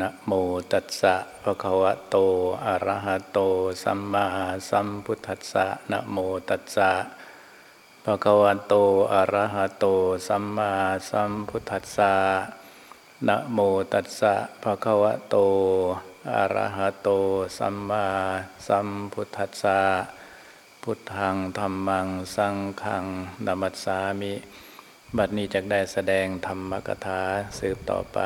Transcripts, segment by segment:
นะโมตัสสะภะคะวะโต อะระหะโต สัมมาสัมพุทธัสสะนะโมตัสสะภะคะวะโต อะระหะโต สัมมาสัมพุทธัสสะนะโมตัสสะภะคะวะโต อะระหะโต สัมมาสัมพุทธัสสะพุทธังธรรมัง สังฆังนามัสสามิ บัดนี้จะได้แสดงธรรมกถาสืบต่อไป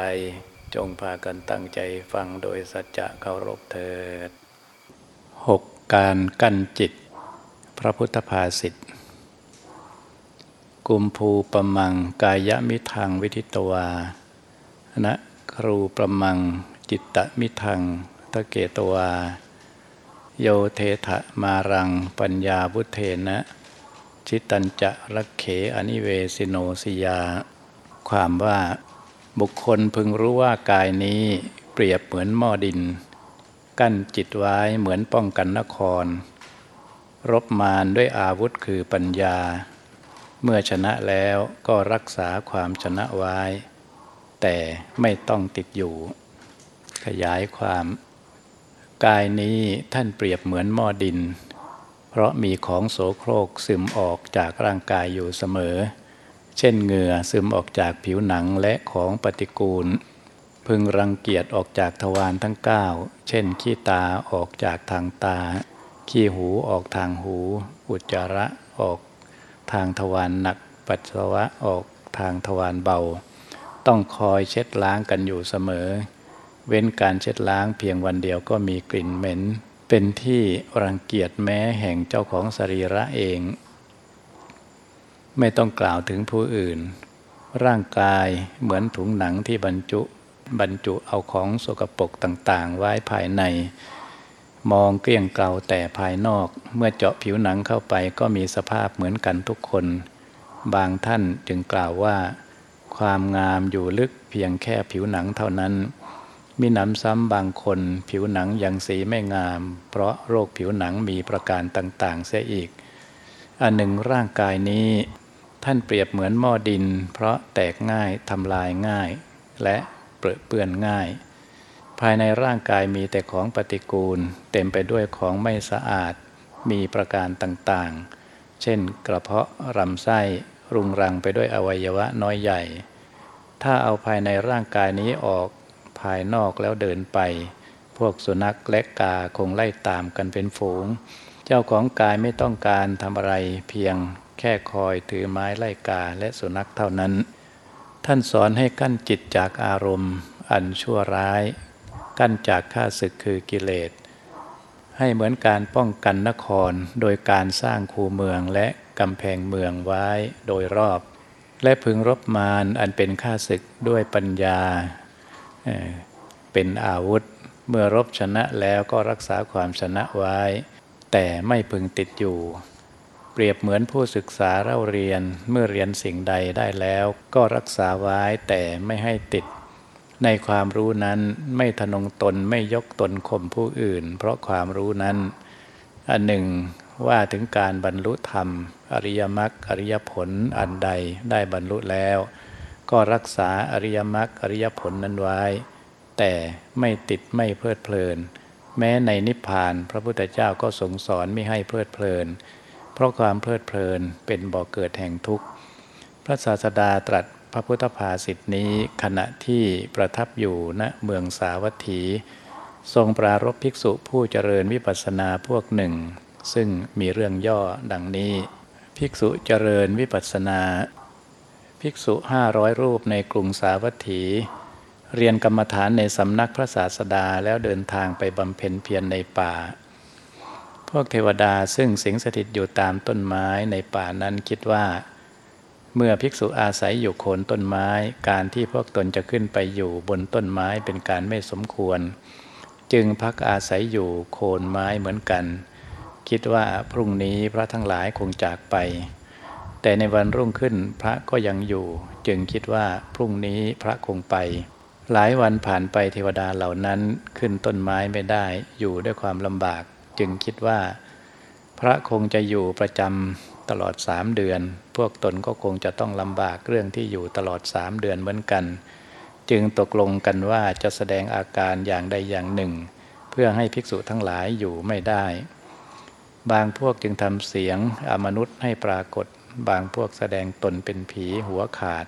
จงพากันตั้งใจฟังโดยสัจจะเคารพเถิดหกการกั้นจิต พระพุทธภาษิตกุมภูปมังกายมิทังวิทิตวานะครูประมังจิตตมิทังตะเกตวา โยเทถะมารังปัญญาบุเทนะ ชิตัญจะรักเขอนิเวสิโนสิยา ความว่า บุคคลพึงรู้ว่ากายนี้เปรียบเหมือนหม้อดิน กั้นจิตไว้เหมือนป้องกันนคร รบมารด้วยอาวุธคือปัญญา เมื่อชนะแล้วก็รักษาความชนะไว้ แต่ไม่ต้องติดอยู่ ขยายความ กายนี้ท่านเปรียบเหมือนหม้อดิน เพราะมีของโสโครกซึมออกจากร่างกายอยู่เสมอเเช่นเหงื่อซึมออกจากผิวหนังและของปฏิกูล พึงรังเกียจออกจากทวารทั้ง 9 เช่น ขี้ตาออกจากทางตา ขี้หูออกทางหู อุจจาระออกทางทวารหนัก ปัสสาวะออกทางทวารเบา ต้องคอยเช็ดล้างกันอยู่เสมอ เว้นการเช็ดล้างเพียงวันเดียวก็มีกลิ่นเหม็น เป็นที่รังเกียจแม้แห่งเจ้าของสรีระเอง ไม่ต้องกล่าวถึงผู้อื่น ร่างกายเหมือนถุงหนังที่บรรจุ บรรจุเอาของสกปรกต่างๆ ไว้ภายใน มองเกลี้ยงเกลาแต่ภายนอก เมื่อเจาะผิวหนังเข้าไปก็มีสภาพเหมือนกันทุกคน บางท่านจึงกล่าวว่า ความงามอยู่ลึกเพียงแค่ผิวหนังเท่านั้น มีหนำซ้ำบางคนผิวหนังยังสีไม่งาม เพราะโรคผิวหนังมีประการต่างๆ เสียอีก อันหนึ่งร่างกายนี้ ท่านเปรียบเหมือนหม้อดิน เพราะแตกง่ายทำลายง่าย และเปื้อนง่าย ภายในร่างกายมีแต่ของปฏิกูล เต็มไปด้วยของไม่สะอาด มีประการต่างๆ เช่น กระเพาะลำไส้รุงรังไปด้วยอวัยวะน้อยใหญ่ ถ้าเอาภายในร่างกายนี้ออกภายนอกแล้วเดินไป พวกสุนัขและกาคงไล่ตามกันเป็นฝูง เจ้าของกายไม่ต้องการทำอะไรเพียง แค่คอยถือไม้ไล่กาและสุนัขเท่านั้น ท่านสอนให้กั้นจิตจากอารมณ์ อันชั่วร้าย กั้นจากข้าศึกคือกิเลส ให้เหมือนการป้องกันนครโดยการสร้างคูเมืองและกำแพงเมืองไว้โดยรอบ และพึงรบมารอันเป็นข้าศึกด้วยปัญญา เป็นอาวุธ เมื่อรบชนะแล้วก็รักษาความชนะไว้ แต่ไม่พึงติดอยู่ เปรียบเหมือนผู้ศึกษาเล่าเรียนเมื่อเรียนสิ่งใดได้แล้ว ก็รักษาไว้แต่ไม่ให้ติด ในความรู้นั้นไม่ทนงตนไม่ยกตนข่มผู้อื่น เพราะความรู้นั้น อันหนึ่งว่าถึงการบรรลุธรรม อริยมรรคอริยผลอันใดได้บรรลุแล้ว ก็รักษาอริยมรรคอริยผลนั้นไว้ แต่ไม่ติดไม่เพลิดเพลิน แม้ในนิพพานพระพุทธเจ้าก็ทรงสอนไม่ให้เพลิดเพลิน เพราะความเพลิดเพลินเป็นบ่อกเกิดแห่งทุกข์ พระศาสดาตรัสพระพุทธภาษิตนี้ขณะที่ประทับอยู่ณเมืองสาวัตถี ทรงปรารบภิกษุผู้เจริญวิปัสสนาพวกหนึ่ง ซึ่งมีเรื่องย่อดังนี้ ภิกษุเจริญวิปัสสนา ภิกษุห้าร้อยรูปในกรุงสาวัตถี เรียนกรรมฐานในสำนักพระศาสดาแล้วเดินทางไปบำเพ็ญเพียรในป่า พวกเทวดาซึ่งสิงสถิตอยู่ตามต้นไม้ในป่านั้นคิดว่า เมื่อภิกษุอาศัยอยู่โคนต้นไม้ การที่พวกตนจะขึ้นไปอยู่บนต้นไม้เป็นการไม่สมควร จึงพักอาศัยอยู่โคนไม้เหมือนกัน คิดว่าพรุ่งนี้พระทั้งหลายคงจากไป แต่ในวันรุ่งขึ้นพระก็ยังอยู่ จึงคิดว่าพรุ่งนี้พระคงไปหลายวันผ่านไปเทวดาเหล่านั้นขึ้นต้นไม้ไม่ได้อยู่ด้วยความลำบาก จึงคิดว่า พระคงจะอยู่ประจำตลอดสามเดือน พวกตนก็คงจะต้องลำบากเรื่องที่อยู่ตลอดสามเดือนเหมือนกัน จึงตกลงกันว่าจะแสดงอาการอย่างใดอย่างหนึ่ง เพื่อให้ภิกษุทั้งหลายอยู่ไม่ได้ บางพวกจึงทำเสียงอมนุษย์ให้ปรากฏ บางพวกแสดงตนเป็นผีหัวขาด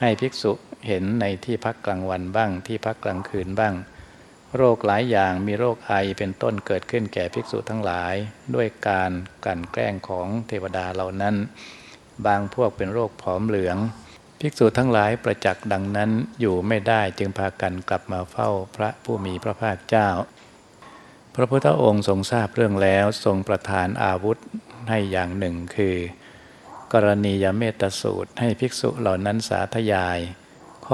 ให้ภิกษุเห็นในที่พักกลางวันบ้างที่พักกลางคืนบ้าง โรคหลายอย่างมีโรคไอเป็นต้นเกิดขึ้นแก่ภิกษุทั้งหลาย ด้วยการกันแกล้งของเทวดาเหล่านั้น บางพวกเป็นโรคผอมเหลือง ภิกษุทั้งหลายประจักษ์ดังนั้นอยู่ไม่ได้จึงพากันกลับมาเฝ้าพระผู้มีพระภาคเจ้า พระพุทธองค์ทรงทราบเรื่องแล้วทรงประทานอาวุธให้อย่างหนึ่งคือ กรณียเมตสูตรให้ภิกษุเหล่านั้นสาธยาย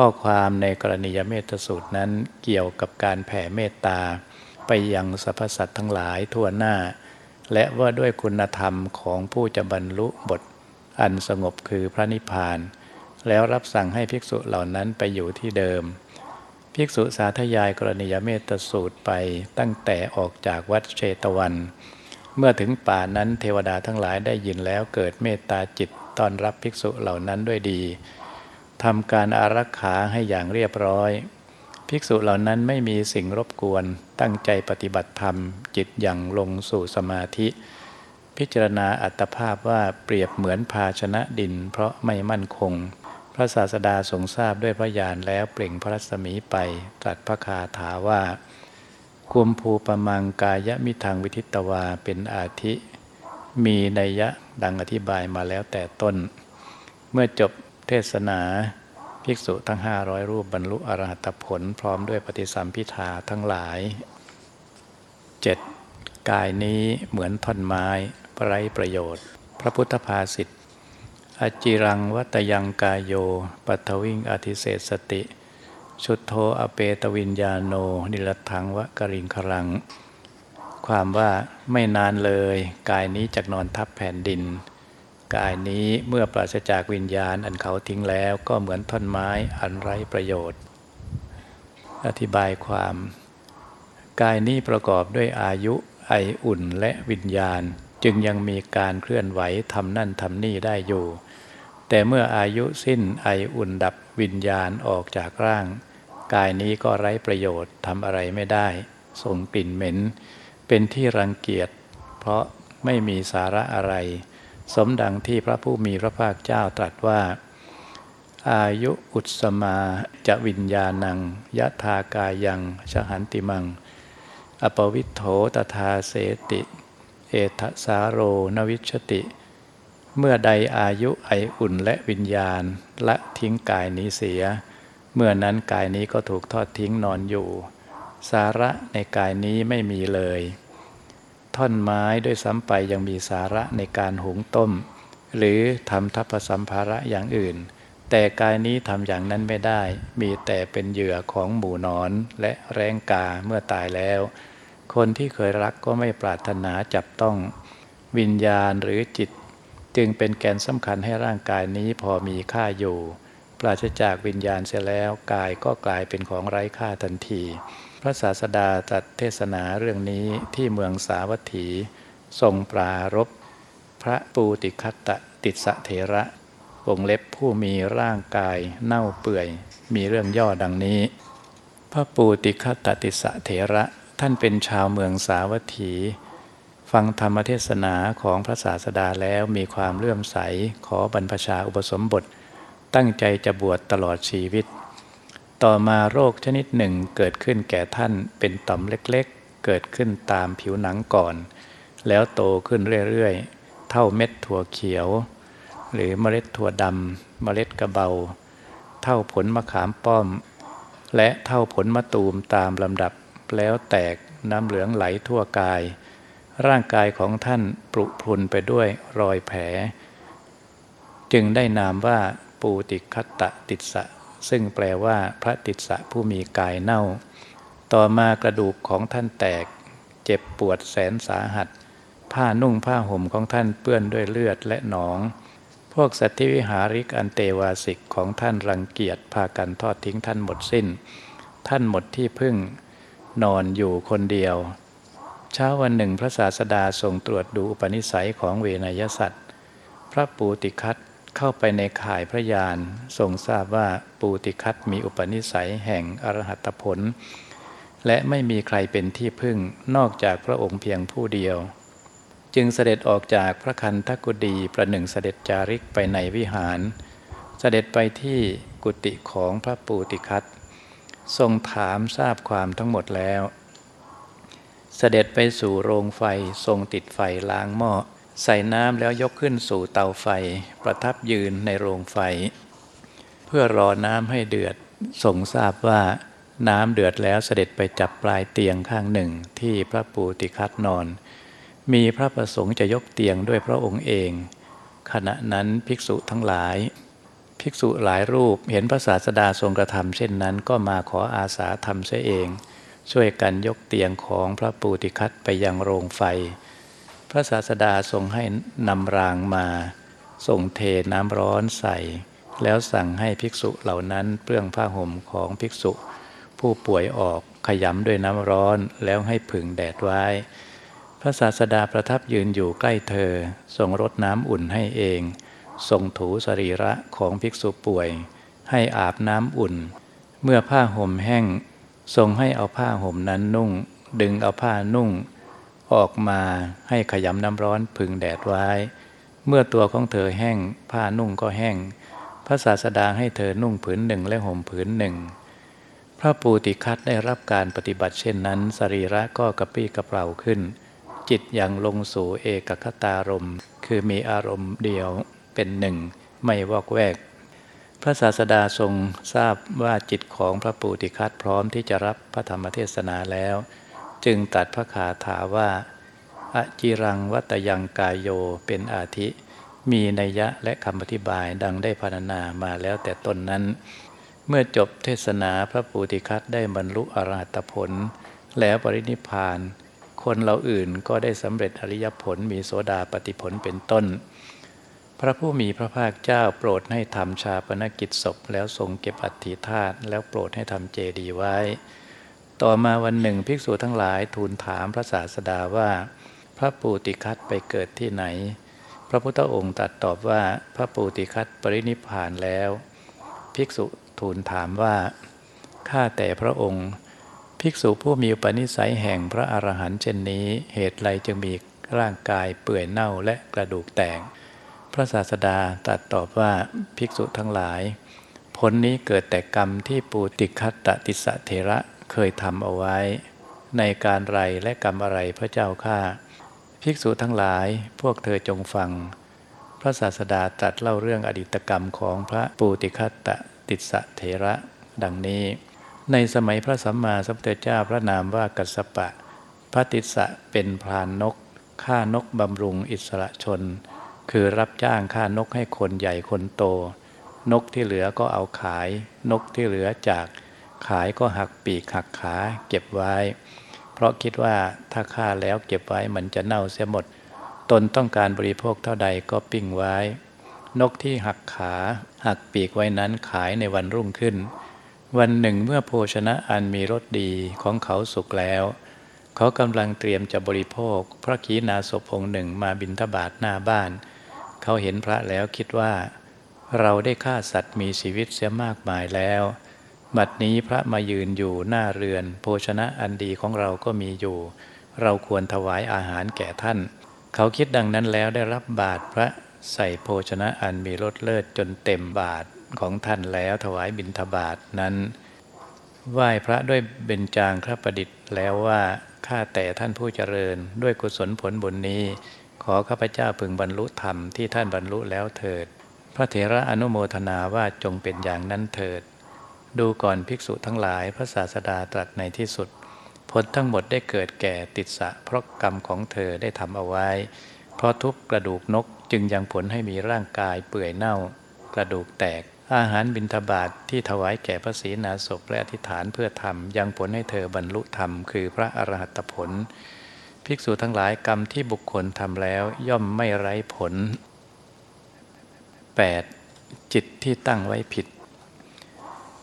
ข้อความในกรณียเมตสูตรนั้นเกี่ยวกับการแผ่เมตตา ไปยังสรรพสัตว์ทั้งหลายทั่วหน้า และว่าด้วยคุณธรรมของผู้จะบรรลุบท อันสงบคือพระนิพพาน แล้วรับสั่งให้ภิกษุเหล่านั้นไปอยู่ที่เดิม ภิกษุสาธยายกรณียเมตสูตรไปตั้งแต่ออกจากวัดเชตวัน เมื่อถึงป่านั้นเทวดาทั้งหลายได้ยินแล้วเกิดเมตตาจิตต้อนรับภิกษุเหล่านั้นด้วยดี ทำการอารักขาให้อย่างเรียบร้อย ภิกษุเหล่านั้นไม่มีสิ่งรบกวน ตั้งใจปฏิบัติธรรม จิตอย่างลงสู่สมาธิ พิจารณาอัตภาพว่าเปรียบเหมือนภาชนะดิน เพราะไม่มั่นคง พระศาสดาทรงทราบด้วยพระญาณแล้วเปล่งพระรัศมีไปตรัสพระคาถาว่า คุมภูปมังกายมิทางวิทิตวาเป็นอาทิ มีนัยยะดังอธิบายมาแล้วแต่ต้น เมื่อจบ เทศนาภิกษุทั้งห้าร้อยรูปบรรลุอรหัตผล พร้อมด้วยปฏิสัมพิทาทั้งหลาย 7. กายนี้เหมือนท่อนไม้ไร้ประโยชน์ พระพุทธภาษิตอจิรังวัตยังกายโย ปัทวิงอธิเศสติ ชุดโทอเปตวิญญาโน นิรทังวะกริงครัง ความว่าไม่นานเลย กายนี้จะนอนทับแผ่นดิน กายนี้เมื่อปราศจากวิญญาณอันเขาทิ้งแล้วก็เหมือนท่อนไม้อันไร้ประโยชน์ อธิบายความ กายนี้ประกอบด้วยอายุไออุ่นและวิญญาณ จึงยังมีการเคลื่อนไหวทำนั่นทำนี่ได้อยู่ แต่เมื่ออายุสิ้นไออุ่นดับวิญญาณออกจากร่าง กายนี้ก็ไร้ประโยชน์ทำอะไรไม่ได้ส่งกลิ่นเหม็น เป็นที่รังเกียจ เพราะไม่มีสาระอะไร สมดังที่พระผู้มีพระภาคเจ้าตรัสว่า อายุอุตสมาจะวิญญาณังยะทากายังชหันติมัง อปวิทโธตถาเสติ เอทสาโรนวิชติ เมื่อใดอายุไออุ่นและวิญญาณละทิ้งกายนี้เสีย เมื่อนั้นกายนี้ก็ถูกทอดทิ้งนอนอยู่ สาระในกายนี้ไม่มีเลย ท่อนไม้ด้วยซ้ำไปยังมีสาระในการหุงต้ม หรือทำทัพสัมภาระอย่างอื่น แต่กายนี้ทำอย่างนั้นไม่ได้ มีแต่เป็นเหยื่อของหมูนอนและแรงกาเมื่อตายแล้ว คนที่เคยรักก็ไม่ปรารถนาจับต้อง วิญญาณหรือจิต จึงเป็นแกนสำคัญให้ร่างกายนี้พอมีค่าอยู่ ปราศจากวิญญาณเสียแล้วกายก็กลายเป็นของไร้ค่าทันที พระศาสดาตรัสเทศนาเรื่องนี้ที่เมืองสาวัตถี ทรงปรารภพระปูติคัตตติสสเถระวงเล็บผู้มีร่างกายเน่าเปื่อย มีเรื่องย่อดังนี้ พระปูติคัตตติสสเถระท่านเป็นชาวเมืองสาวัตถี ฟังธรรมเทศนาของพระศาสดาแล้วมีความเลื่อมใสขอบรรพชาอุปสมบท ตั้งใจจะบวชตลอดชีวิต ต่อมาโรคชนิดหนึ่งเกิดขึ้นแก่ท่านเป็นต่อมเล็กๆ เกิดขึ้นตามผิวหนังก่อน แล้วโตขึ้นเรื่อยๆ เท่าเม็ดถั่วเขียว หรือเมล็ดถั่วดำเมล็ดกระเบา เท่าผลมะขามป้อม และเท่าผลมะตูมตามลำดับแล้วแตกน้ำเหลืองไหลทั่วกาย ร่างกายของท่านปรุพรุนไปด้วยรอยแผล จึงได้นามว่าปูติคัตตะติสะ ซึ่งแปลว่าพระติสะผู้มีกายเน่า ต่อมากระดูกของท่านแตก เจ็บปวดแสนสาหัส ผ้านุ่งผ้าห่มของท่านเปื้อนด้วยเลือดและหนอง พวกสัตว์วิหาริกอันเตวาสิกของท่านรังเกียจพากันทอดทิ้งท่านหมดสิ้น ท่านหมดที่พึ่ง นอนอยู่คนเดียว เช้าวันหนึ่งพระศาสดาทรงตรวจดูอุปนิสัยของเวนยสัตว์ พระปูติคัต เข้าไปในข่ายพระยานทรงทราบว่าปูติคัตมีอุปนิสัยแห่งอรหัตผล และไม่มีใครเป็นที่พึ่งนอกจากพระองค์เพียงผู้เดียว จึงเสด็จออกจากพระคันธกุดีประหนึ่งเสด็จจาริกไปในวิหาร เสด็จไปที่กุฏิของพระปูติคัตทรงถามทราบความทั้งหมดแล้ว เสด็จไปสู่โรงไฟทรงติดไฟล้างหม้อ ใส่น้ำแล้วยกขึ้นสู่เตาไฟ ประทับยืนในโรงไฟ เพื่อรอน้ำให้เดือดทรงทราบว่าน้ำเดือดแล้วเสด็จไปจับปลายเตียงข้างหนึ่งที่พระปูติคัตนอน มีพระประสงค์จะยกเตียงด้วยพระองค์เอง ขณะนั้นภิกษุทั้งหลาย ภิกษุหลายรูปเห็นพระศาสดาทรงกระทำเช่นนั้นก็มาขออาสาทำเสียเอง ช่วยกันยกเตียงของพระปูติคัตไปยังโรงไฟ พระศาสดาทรงให้นำรางมาส่งเทน้ำร้อนใส่ แล้วสั่งให้ภิกษุเหล่านั้นเปลื้องผ้าห่มของภิกษุ ผู้ป่วยออกขยำด้วยน้ำร้อนแล้วให้ผึ่งแดดไว้ พระศาสดาประทับยืนอยู่ใกล้เธอทรงรดน้ำอุ่นให้เองทรงถูสรีระของภิกษุป่วย ให้อาบน้ำอุ่น เมื่อผ้าห่มแห้ง ทรงให้เอาผ้าห่มนั้นนุ่ง ดึงเอาผ้านุ่ง ออกมาให้ขยำน้ำร้อนพึงแดดไว้ เมื่อตัวของเธอแห้งผ้านุ่งก็แห้ง พระศาสดาให้เธอนุ่งผืนหนึ่งและห่มผืนหนึ่ง พระปูติคัตได้รับการปฏิบัติเช่นนั้น สรีระก็กระปี้กระเป๋าขึ้น จิตยังลงสู่เอกคตารมคือมีอารมณ์เดียวเป็นหนึ่ง ไม่วอกแวก พระศาสดาทรงทราบว่าจิตของพระปูติคัตพร้อมที่จะรับพระธรรมเทศนาแล้ว จึงตัดพระคาถาว่าอจิรังวัตยังกายโยเป็นอาทิ มีนัยยะและคำอธิบายดังได้พรรณนามาแล้วแต่ตนนั้น เมื่อจบเทศนาพระปูติคัตได้บรรลุอรหัตผล แล้วปรินิพาน คนเราอื่นก็ได้สำเร็จอริยผลมีโสดาปฏิผลเป็นต้น พระผู้มีพระภาคเจ้าโปรดให้ทำชาปนกิจศพแล้วทรงเก็บอัฐิธาตุแล้วโปรดให้ทำเจดีย์ไว้ ต่อมาวันหนึ่งภิกษุทั้งหลายทูลถามพระศาสดาว่า พระปูติคัตไปเกิดที่ไหน พระพุทธองค์ตรัสตอบว่าพระปูติคัตปรินิพานแล้ว ภิกษุทูลถามว่าข้าแต่พระองค์ ภิกษุผู้มีปณิสัยแห่งพระอรหันต์เช่นนี้เหตุไรจึงมีร่างกายเปื่อยเน่าและกระดูกแตกพระศาสดาตรัสตอบว่าภิกษุทั้งหลายผลนี้เกิดแต่กรรมที่ปูติคัตตติสะเทระ เคยทำเอาไว้ ในการไรและกรรมอะไรพระเจ้าข้าภิกษุทั้งหลายพวกเธอจงฟัง พระศาสดาตรัสเล่าเรื่องอดีตกรรมของพระปูติคัตตติสะเถระ ดังนี้ ในสมัยพระสัมมาสัมพุทธเจ้าพระนามว่ากัสปะ พระติสะเป็นพรานนกฆ่านกบำรุงอิสระชน คือรับจ้างฆ่านกให้คนใหญ่คนโต นกที่เหลือก็เอาขาย นกที่เหลือจาก ขายก็หักปีกหักขาเก็บไว้ เพราะคิดว่าถ้าฆ่าแล้วเก็บไว้มันจะเน่าเสียหมด ตนต้องการบริโภคเท่าใดก็ปิ้งไว้ นกที่หักขาหักปีกไว้นั้นขายในวันรุ่งขึ้น วันหนึ่งเมื่อโภชนะอันมีรสดีของเขาสุกแล้ว เขากำลังเตรียมจะบริโภค พระขีณาสพองหนึ่งมาบินทบาทหน้าบ้าน เขาเห็นพระแล้วคิดว่า เราได้ฆ่าสัตว์มีชีวิตเสียมากมายแล้ว บัดนี้พระมายืนอยู่หน้าเรือน โภชนะอันดีของเราก็มีอยู่ เราควรถวายอาหารแก่ท่าน เขาคิดดังนั้นแล้วได้รับบาตรพระใส่โภชนะอันมีรสเลิศจนเต็มบาตรของท่านแล้วถวายบิณฑบาตนั้น ไหว้พระด้วยเบญจางครประดิษฐ์แล้วว่าข้าแต่ท่านผู้เจริญ ด้วยกุศลผลบุญนี้ ขอข้าพเจ้าพึงบรรลุธรรมที่ท่านบรรลุแล้วเถิด พระเถระอนุโมทนาว่าจงเป็นอย่างนั้นเถิด ดูก่อนภิกษุทั้งหลาย พระศาสดาตรัสในที่สุดผลทั้งหมดได้เกิดแก่ติดสะเพราะกรรมของเธอได้ทำเอาไว้ เพราะทุบกระดูกนกจึงยังผลให้มีร่างกายเปื่อยเน่า กระดูกแตก อาหารบิณฑบาตทที่ถวายแก่พระศรีนาศพและอธิษฐานเพื่อทำยังผลให้เธอบรรลุธรรมคือพระอรหัตผล ภิกษุทั้งหลายกรรมที่บุคคลทำแล้วย่อมไม่ไร้ผล 8. จิตที่ตั้งไว้ผิด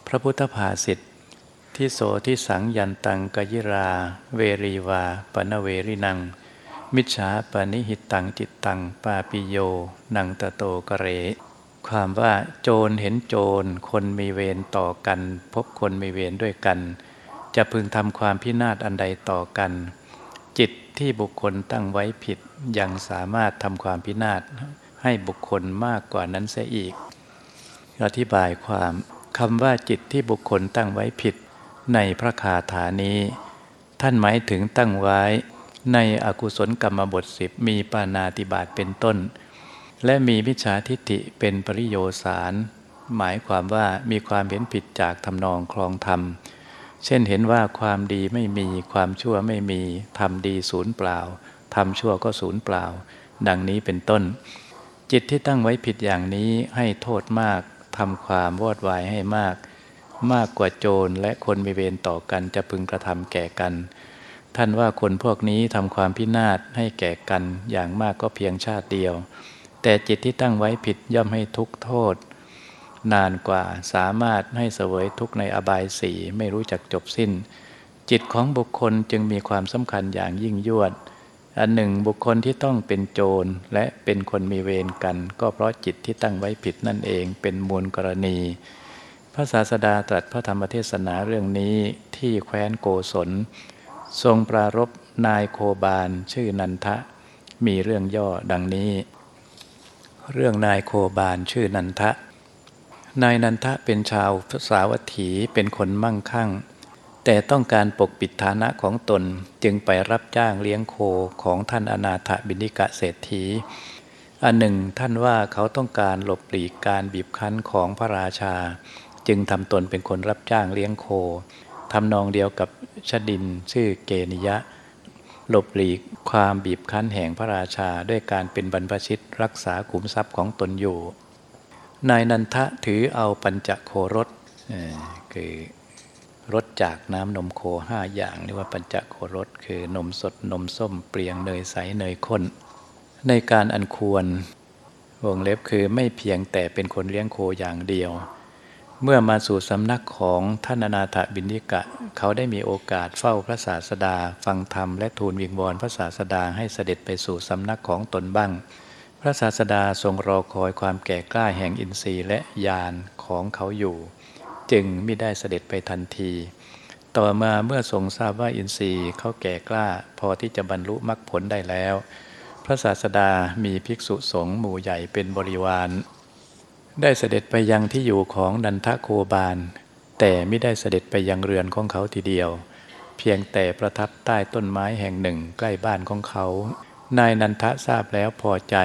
พระพุทธภาษิตที่โสที่สังยันตังกยิรา เวรีวาปนเวรินัง มิจฉาปนิหิตังจิตตังปาปิโย นังตะโตกเรคความว่าโจรเห็นโจรคนมีเวรต่อกัน พบคนมีเวรด้วยกัน จะพึงทำความพินาศอันใดต่อกัน จิตที่บุคคลตั้งไว้ผิดยังสามารถทำความพินาศให้บุคคลมากกว่านั้นเสียอีก อธิบายความ คำว่าจิตที่บุคคลตั้งไว้ผิด ในพระคาถานี้ ท่านหมายถึงตั้งไว้ ในอกุศลกรรมบทสิบมีปานาติบาตเป็นต้น และมีมิจฉาทิฏฐิเป็นปริโยสาร หมายความว่ามีความเห็นผิดจากทำนองคลองธรรม เช่นเห็นว่าความดีไม่มีความชั่วไม่มีทำดีศูนย์เปล่าทำชั่วก็ศูนย์เปล่า ดังนี้เป็นต้นจิตที่ตั้งไว้ผิดอย่างนี้ให้โทษมาก ทำความวอดวายให้มาก มากกว่าโจรและคนมีเวรต่อกันจะพึงกระทำแก่กัน ท่านว่าคนพวกนี้ทำความพินาศให้แก่กันอย่างมากก็เพียงชาติเดียว แต่จิตที่ตั้งไว้ผิดย่อมให้ทุกโทษ นานกว่าสามารถให้เสวยทุกในอบายสีไม่รู้จักจบสิ้น จิตของบุคคลจึงมีความสำคัญอย่างยิ่งยวด อันหนึ่งบุคคลที่ต้องเป็นโจรและเป็นคนมีเวรกัน ก็เพราะจิตที่ตั้งไว้ผิดนั่นเองเป็นมูลกรณี พระศาสดาตรัสพระธรรมเทศนาเรื่องนี้ที่แคว้นโกศล ทรงปรารบนายโคบาลชื่อนันทะ มีเรื่องย่อดังนี้ เรื่องนายโคบาลชื่อนันทะ นายนันทะเป็นชาวสาวัตถีเป็นคนมั่งคั่ง แต่ต้องการปกปิดฐานะของตนจึงไปรับจ้างเลี้ยงโคของท่านอนาถบินิกะเศรษฐี อันหนึ่งท่านว่าเขาต้องการหลบหลีกการบีบคั้นของพระราชา จึงทำตนเป็นคนรับจ้างเลี้ยงโคทำนองเดียวกับชดินชื่อเกนิยะ หลบหลีกความบีบคั้นแห่งพระราชาด้วยการเป็นบรรพชิตรักษาขุมทรัพย์ของตนอยู่ นายนันทะถือเอาปัญจโครสคือ รสจากน้ำนมโคห้าอย่างเรียกว่าปัญจโครสคือนมสดนมส้มเปรียงเนยใสเนยข้น ในการอันควรวงเล็บคือไม่เพียงแต่เป็นคนเลี้ยงโคอย่างเดียว เมื่อมาสู่สำนักของท่านนาถบินิกะ เขาได้มีโอกาสเฝ้าพระศาสดา ฟังธรรมและทูลวิงวอนพระศาสดาให้เสด็จไปสู่สำนักของตนบ้าง พระศาสดาทรงรอคอยความแก่กล้าแห่งอินทรีย์และญาณของเขาอยู่ จึงไม่ได้เสด็จไปทันที ต่อมาเมื่อทรงทราบว่าอินทรีย์เขาแก่กล้า พอที่จะบรรลุมรรคผลได้แล้ว พระศาสดามีภิกษุสงฆ์หมู่ใหญ่เป็นบริวาร ได้เสด็จไปยังที่อยู่ของนันทโคบาล แต่ไม่ได้เสด็จไปยังเรือนของเขาทีเดียว เพียงแต่ประทับใต้ต้นไม้แห่งหนึ่งใกล้บ้านของเขานายนันทะทราบแล้วพอใจ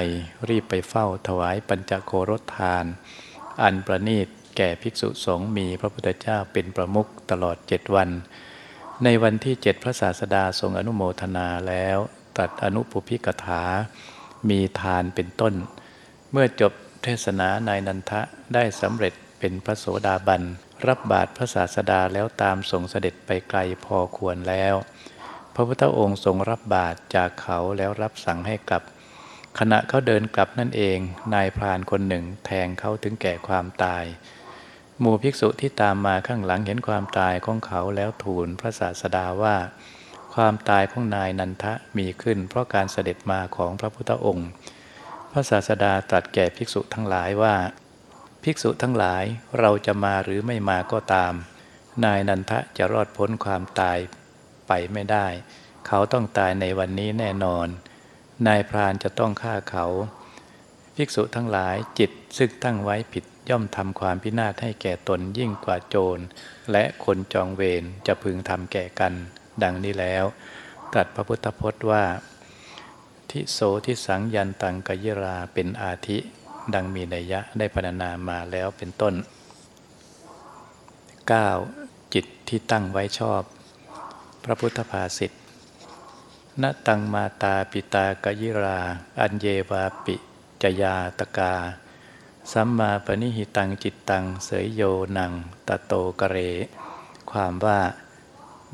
รีบไปเฝ้าถวายปัญจโครสทาน อันประณีต ก่ภิกษุสงฆ์มีพระพุทธเจ้าเป็นประมุขตลอดเจ็ดวัน ในวันที่เจ็ดพระศาสดาทรงอนุโมทนาแล้วตัดอนุปุพิกถา มีทานเป็นต้น เมื่อจบเทศนานายนันทะได้สำเร็จเป็นพระโสดาบัน รับบาตรพระศาสดาแล้วตามส่งเสด็จไปไกลพอควรแล้ว พระพุทธองค์ทรงรับบาตรจากเขาแล้วรับสั่งให้กลับ ขณะเขาเดินกลับนั่นเอง นายพรานคนหนึ่งแทงเขาถึงแก่ความตาย หมู่ภิกษุที่ตามมาข้างหลังเห็นความตายของเขาแล้วทูลพระศาสดาว่า ความตายของนายนันทะมีขึ้น เพราะการเสด็จมาของพระพุทธองค์ พระศาสดาตรัสแก่ภิกษุทั้งหลายว่า ภิกษุทั้งหลายเราจะมาหรือไม่มาก็ตาม นายนันทะจะรอดพ้นความตายไปไม่ได้ เขาต้องตายในวันนี้แน่นอน นายพรานจะต้องฆ่าเขา ภิกษุทั้งหลายจิตซึ่งตั้งไว้ผิด ย่อมทำความพินาศให้แก่ตนยิ่งกว่าโจร และคนจองเวรจะพึงทำแก่กัน ดังนี้แล้วตรัสพระพุทธพจน์ว่า ทิโสทิสังยันตังกยิราเป็นอาทิ ดังมีนัยยะได้พรรณนามาแล้วเป็นต้น 9. จิตที่ตั้งไว้ชอบ พระพุทธภาษิตนตังมาตาปิตากยิรา อัญเยวาปิจยาตกา สัมมาปณิหิตังจิตตังเสยโยนังตะโตกะเร ความว่า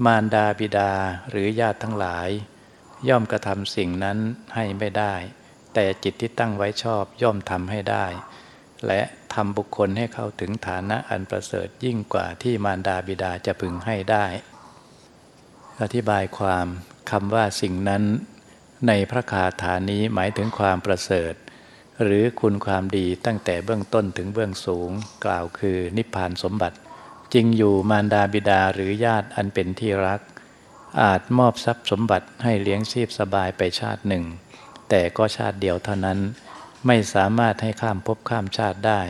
มารดาบิดาหรือญาติทั้งหลาย ย่อมกระทำสิ่งนั้นให้ไม่ได้ แต่จิตที่ตั้งไว้ชอบย่อมทำให้ได้ และทำบุคคลให้เข้าถึงฐานะอันประเสริฐยิ่งกว่าที่มารดาบิดาจะพึงให้ได้ อธิบายความคำว่าสิ่งนั้น ในพระคาถานี้หมายถึงความประเสริฐ หรือคุณความดีตั้งแต่เบื้องต้นถึงเบื้องสูง กล่าวคือนิพพานสมบัติ จริงอยู่มารดาบิดาหรือญาติอันเป็นที่รัก อาจมอบทรัพย์สมบัติให้เลี้ยงชีพสบายไปชาติหนึ่ง แต่ก็ชาติเดียวเท่านั้น ไม่สามารถให้ข้ามภพข้ามชาติได้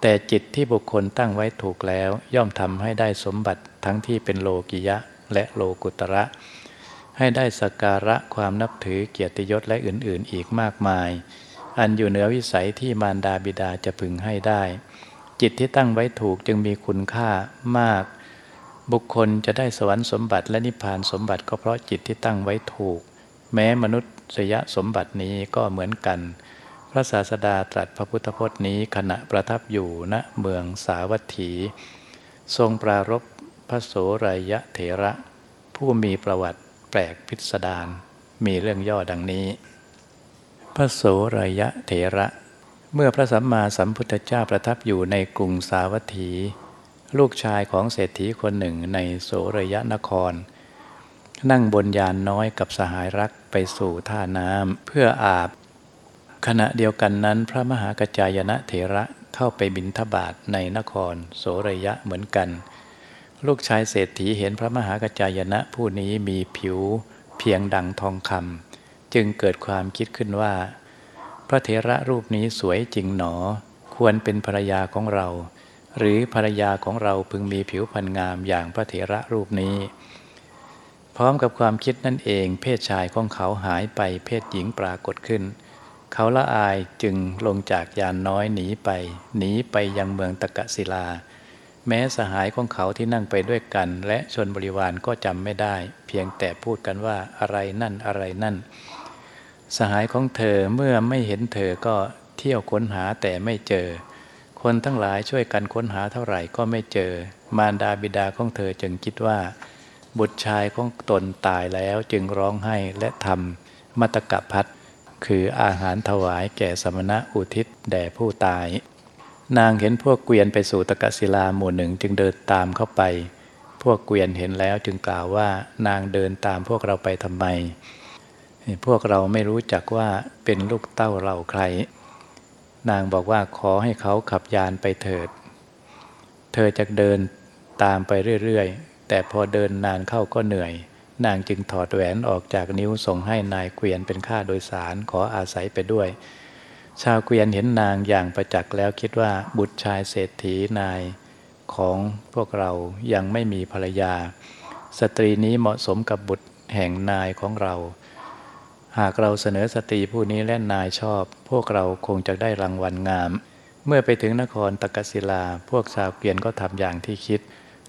แต่จิตที่บุคคลตั้งไว้ถูกแล้วย่อมทำให้ได้สมบัติทั้งที่เป็นโลกิยะและโลกุตระ ให้ได้สการะความนับถือเกียรติยศและอื่นๆอีกมากมาย อันอยู่เหนือวิสัยที่มารดาบิดาจะพึงให้ได้ จิตที่ตั้งไว้ถูกจึงมีคุณค่ามาก บุคคลจะได้สวรรค์สมบัติและนิพพานสมบัติก็เพราะจิตที่ตั้งไว้ถูก แม้มนุษยสมบัตินี้ก็เหมือนกัน พระศาสดาตรัสพระพุทธพจน์นี้ขณะประทับอยู่ณเมืองสาวัตถี ทรงปรารบพระโสรายะเถระ ผู้มีประวัติแปลกพิสดารมีเรื่องย่อดังนี้ พระโสรยะเถระ เมื่อพระสัมมาสัมพุทธเจ้าประทับอยู่ในกรุงสาวัตถี ลูกชายของเศรษฐีคนหนึ่งในโสรยะนคร นั่งบนยานน้อยกับสหายรักไปสู่ท่าน้ำเพื่ออาบ ขณะเดียวกันนั้นพระมหากจายนะเถระเข้าไปบินทบาทในนคร โสรยะเหมือนกัน ลูกชายเศรษฐีเห็นพระมหากจายนะผู้นี้มีผิวเพียงดังทองคำ จึงเกิดความคิดขึ้นว่า พระเถระรูปนี้สวยจริงหนอ ควรเป็นภรรยาของเรา หรือภรรยาของเราพึงมีผิวพรรณงามอย่างพระเถระรูปนี้ พร้อมกับความคิดนั่นเอง เพศชายของเขาหายไปเพศหญิงปรากฏขึ้น เขาละอายจึงลงจากยานน้อยหนีไป หนีไปยังเมืองตะกะศิลา แม้สหายของเขาที่นั่งไปด้วยกัน และชนบริวารก็จำไม่ได้ เพียงแต่พูดกันว่าอะไรนั่นอะไรนั่น สหายของเธอเมื่อไม่เห็นเธอก็เที่ยวค้นหาแต่ไม่เจอ คนทั้งหลายช่วยกันค้นหาเท่าไหร่ก็ไม่เจอ มารดาบิดาของเธอจึงคิดว่า บุตรชายของตนตายแล้วจึงร้องไห้และทำมัตกะพัดคืออาหารถวายแก่สมณะอุทิศแด่ผู้ตาย นางเห็นพวกเกวียนไปสู่ตะกศิลาหมู่หนึ่งจึงเดินตามเข้าไป พวกเกวียนเห็นแล้วจึงกล่าวว่านางเดินตามพวกเราไปทำไม พวกเราไม่รู้จักว่าเป็นลูกเต้าเราใคร นางบอกว่าขอให้เขาขับยานไปเถิด เธอจะเดินตามไปเรื่อยๆ แต่พอเดินนานเข้าก็เหนื่อย นางจึงถอดแหวนออกจากนิ้วส่งให้นายเกวียนเป็นค่าโดยสารขออาศัยไปด้วย ชาวเกวียนเห็นนางอย่างประจักษ์แล้วคิดว่าบุตรชายเศรษฐีนายของพวกเรายังไม่มีภรรยา สตรีนี้เหมาะสมกับบุตรแห่งนายของเรา หากเราเสนอสตรีผู้นี้และนายชอบ พวกเราคงจะได้รางวัลงาม เมื่อไปถึงนครตะกศิลา พวกชาวเกวียนก็ทำอย่างที่คิด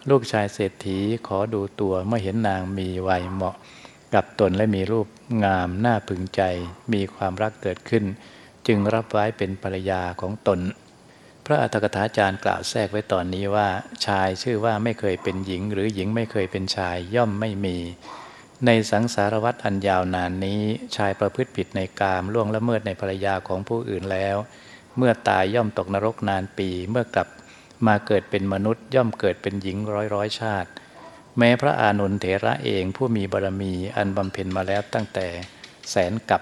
ลูกชายเศรษฐีขอดูตัวเมื่อเห็นนางมีวัยเหมาะ กับตนและมีรูปงามน่าพึงใจ มีความรักเกิดขึ้น จึงรับไว้เป็นภรรยาของตน พระอัฏฐกถาจารย์กล่าวแทรกไว้ตอนนี้ว่า ชายชื่อว่าไม่เคยเป็นหญิง หรือหญิงไม่เคยเป็นชายย่อมไม่มี ในสังสารวัตรอันยาวนานนี้ ชายประพฤติผิดในกามล่วงละเมิดในภรรยาของผู้อื่นแล้ว เมื่อตายย่อมตกนรกนานปี เมื่อกลับมาเกิดเป็นมนุษย์ย่อมเกิดเป็นหญิงร้อยร้อยชาติ แม้พระอานุนเถระเองผู้มีบารมีอันบำเพ็ญมาแล้วตั้งแต่แสนกับ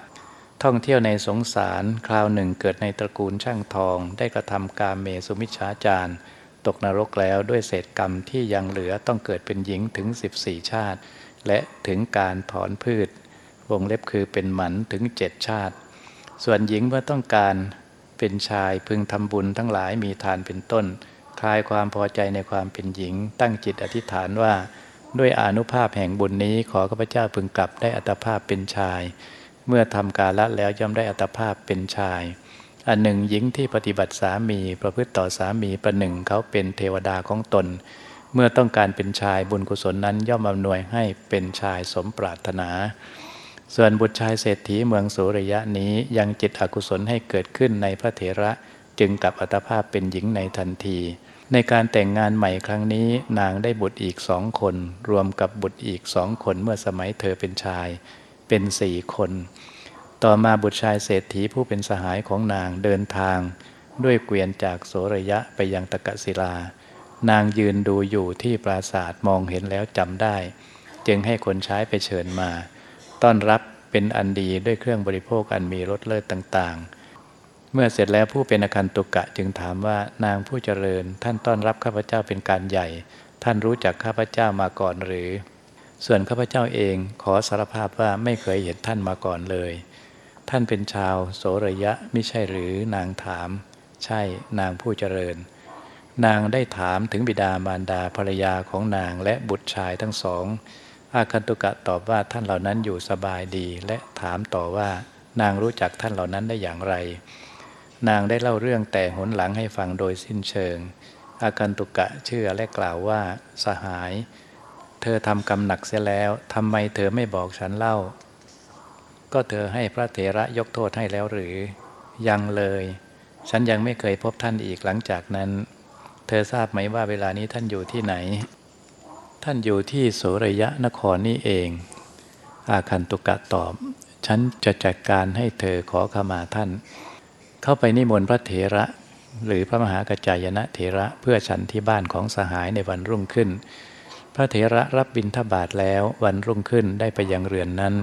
ท่องเที่ยวในสงสารคราวหนึ่งเกิดในตระกูลช่างทอง ได้กระทำการเมสุมิชฌาจารตกนรกแล้วด้วยเศษกรรมที่ยังเหลือต้องเกิดเป็นหญิงถึง 14 ชาติ และถึงการถอนพืช วงเล็บคือเป็นหมันถึงเจ็ดชาติ ส่วนหญิงเมื่อต้องการเป็นชายพึงทำบุญทั้งหลายมีทานเป็นต้น คลายความพอใจในความเป็นหญิง ตั้งจิตอธิษฐานว่า ด้วยอนุภาพแห่งบุญนี้ขอข้าพเจ้าพึงกลับได้อัตภาพเป็นชาย เมื่อทำกาละแล้วย่อมได้อัตภาพเป็นชายอันหนึ่งหญิงที่ปฏิบัติสามีประพฤติต่อสามีประหนึ่งเขาเป็นเทวดาของตน เมื่อต้องการเป็นชายบุญกุศลนั้นย่อมอำนวยให้เป็นชายสมปรารถนา ส่วนบุตรชายเศรษฐีเมืองสุริยะนี้ยังจิตอกุศลให้เกิดขึ้นในพระเถระจึงกลับอัตภาพเป็นหญิงในทันที ในการแต่งงานใหม่ครั้งนี้นางได้บุตรอีกสองคน รวมกับบุตรอีกสองคนเมื่อสมัยเธอเป็นชาย เป็นสี่คน ต่อมาบุตรชายเศรษฐีผู้เป็นสหายของนางเดินทาง ด้วยเกวียนจากโสระยะไปยังตะกะศิลา นางยืนดูอยู่ที่ปราศาสตร์มองเห็นแล้วจำได้ จึงให้คนใช้ไปเชิญมา ต้อนรับเป็นอันดีด้วยเครื่องบริโภคอันมีรสเลิศต่างๆ เมื่อเสร็จแล้วผู้เป็นอคันตุกะจึงถามว่านางผู้เจริญ ท่านต้อนรับข้าพเจ้าเป็นการใหญ่ ท่านรู้จักข้าพเจ้ามาก่อนหรือ ส่วนข้าพเจ้าเองขอสารภาพว่าไม่เคยเห็นท่านมาก่อนเลย ท่านเป็นชาวโสระยะไม่ใช่หรือนางถาม ใช่นางผู้เจริญ นางได้ถามถึงบิดามารดาภรรยาของนางและบุตรชายทั้งสอง อาคันตุกะตอบว่าท่านเหล่านั้นอยู่สบายดี และถามต่อว่านางรู้จักท่านเหล่านั้นได้อย่างไร นางได้เล่าเรื่องแต่หนหลังให้ฟังโดยสิ้นเชิง อาคันตุกะเชื่อและกล่าวว่าสหาย เธอทำกรรมหนักเสียแล้วทำไมเธอไม่บอกฉันเล่า ก็เธอให้พระเถระยกโทษให้แล้วหรือ ยังเลย ฉันยังไม่เคยพบท่านอีกหลังจากนั้น เธอทราบไหมว่าเวลานี้ท่านอยู่ที่ไหน ท่านอยู่ที่โสระยะนครนี่เอง อาคันตุกะตอบ ฉันจะจัดการให้เธอขอขมาท่าน เข้าไปนิมนต์พระเถระ หรือพระมหากระจายนะเถระเพื่อฉันที่บ้านของสหายในวันรุ่งขึ้น พระเถระรับบิณฑบาตแล้ววันรุ่งขึ้นได้ไปยังเรือนนั้น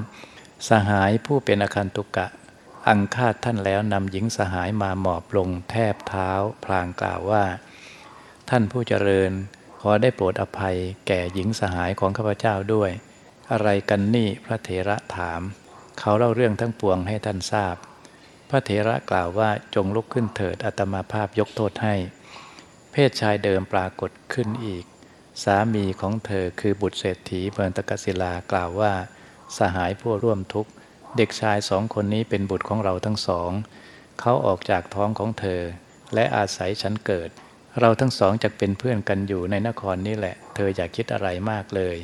สหายผู้เป็นอาคันตุกะอังคาดท่านแล้วนำหญิงสหายมาหมอบลงแทบเท้า พลางกล่าวว่า ท่านผู้เจริญ ขอได้โปรดอภัยแก่หญิงสหายของข้าพเจ้าด้วย อะไรกันนี่พระเถระถาม เขาเล่าเรื่องทั้งปวงให้ท่านทราบ พระเถระกล่าวว่าจงลุกขึ้นเถิดอัตมาภาพยกโทษให้ เพศชายเดิมปรากฏขึ้นอีก สามีของเธอคือบุตรเศรษฐีเมืองตะกศิลากล่าวว่า สหายผู้ร่วมทุกข์ เด็กชายสองคนนี้เป็นบุตรของเราทั้งสอง เขาออกจากท้องของเธอ และอาศัยฉันเกิด เราทั้งสองจะเป็นเพื่อนกันอยู่ในนครนี้แหละ เธออย่าคิดอะไรมากเลย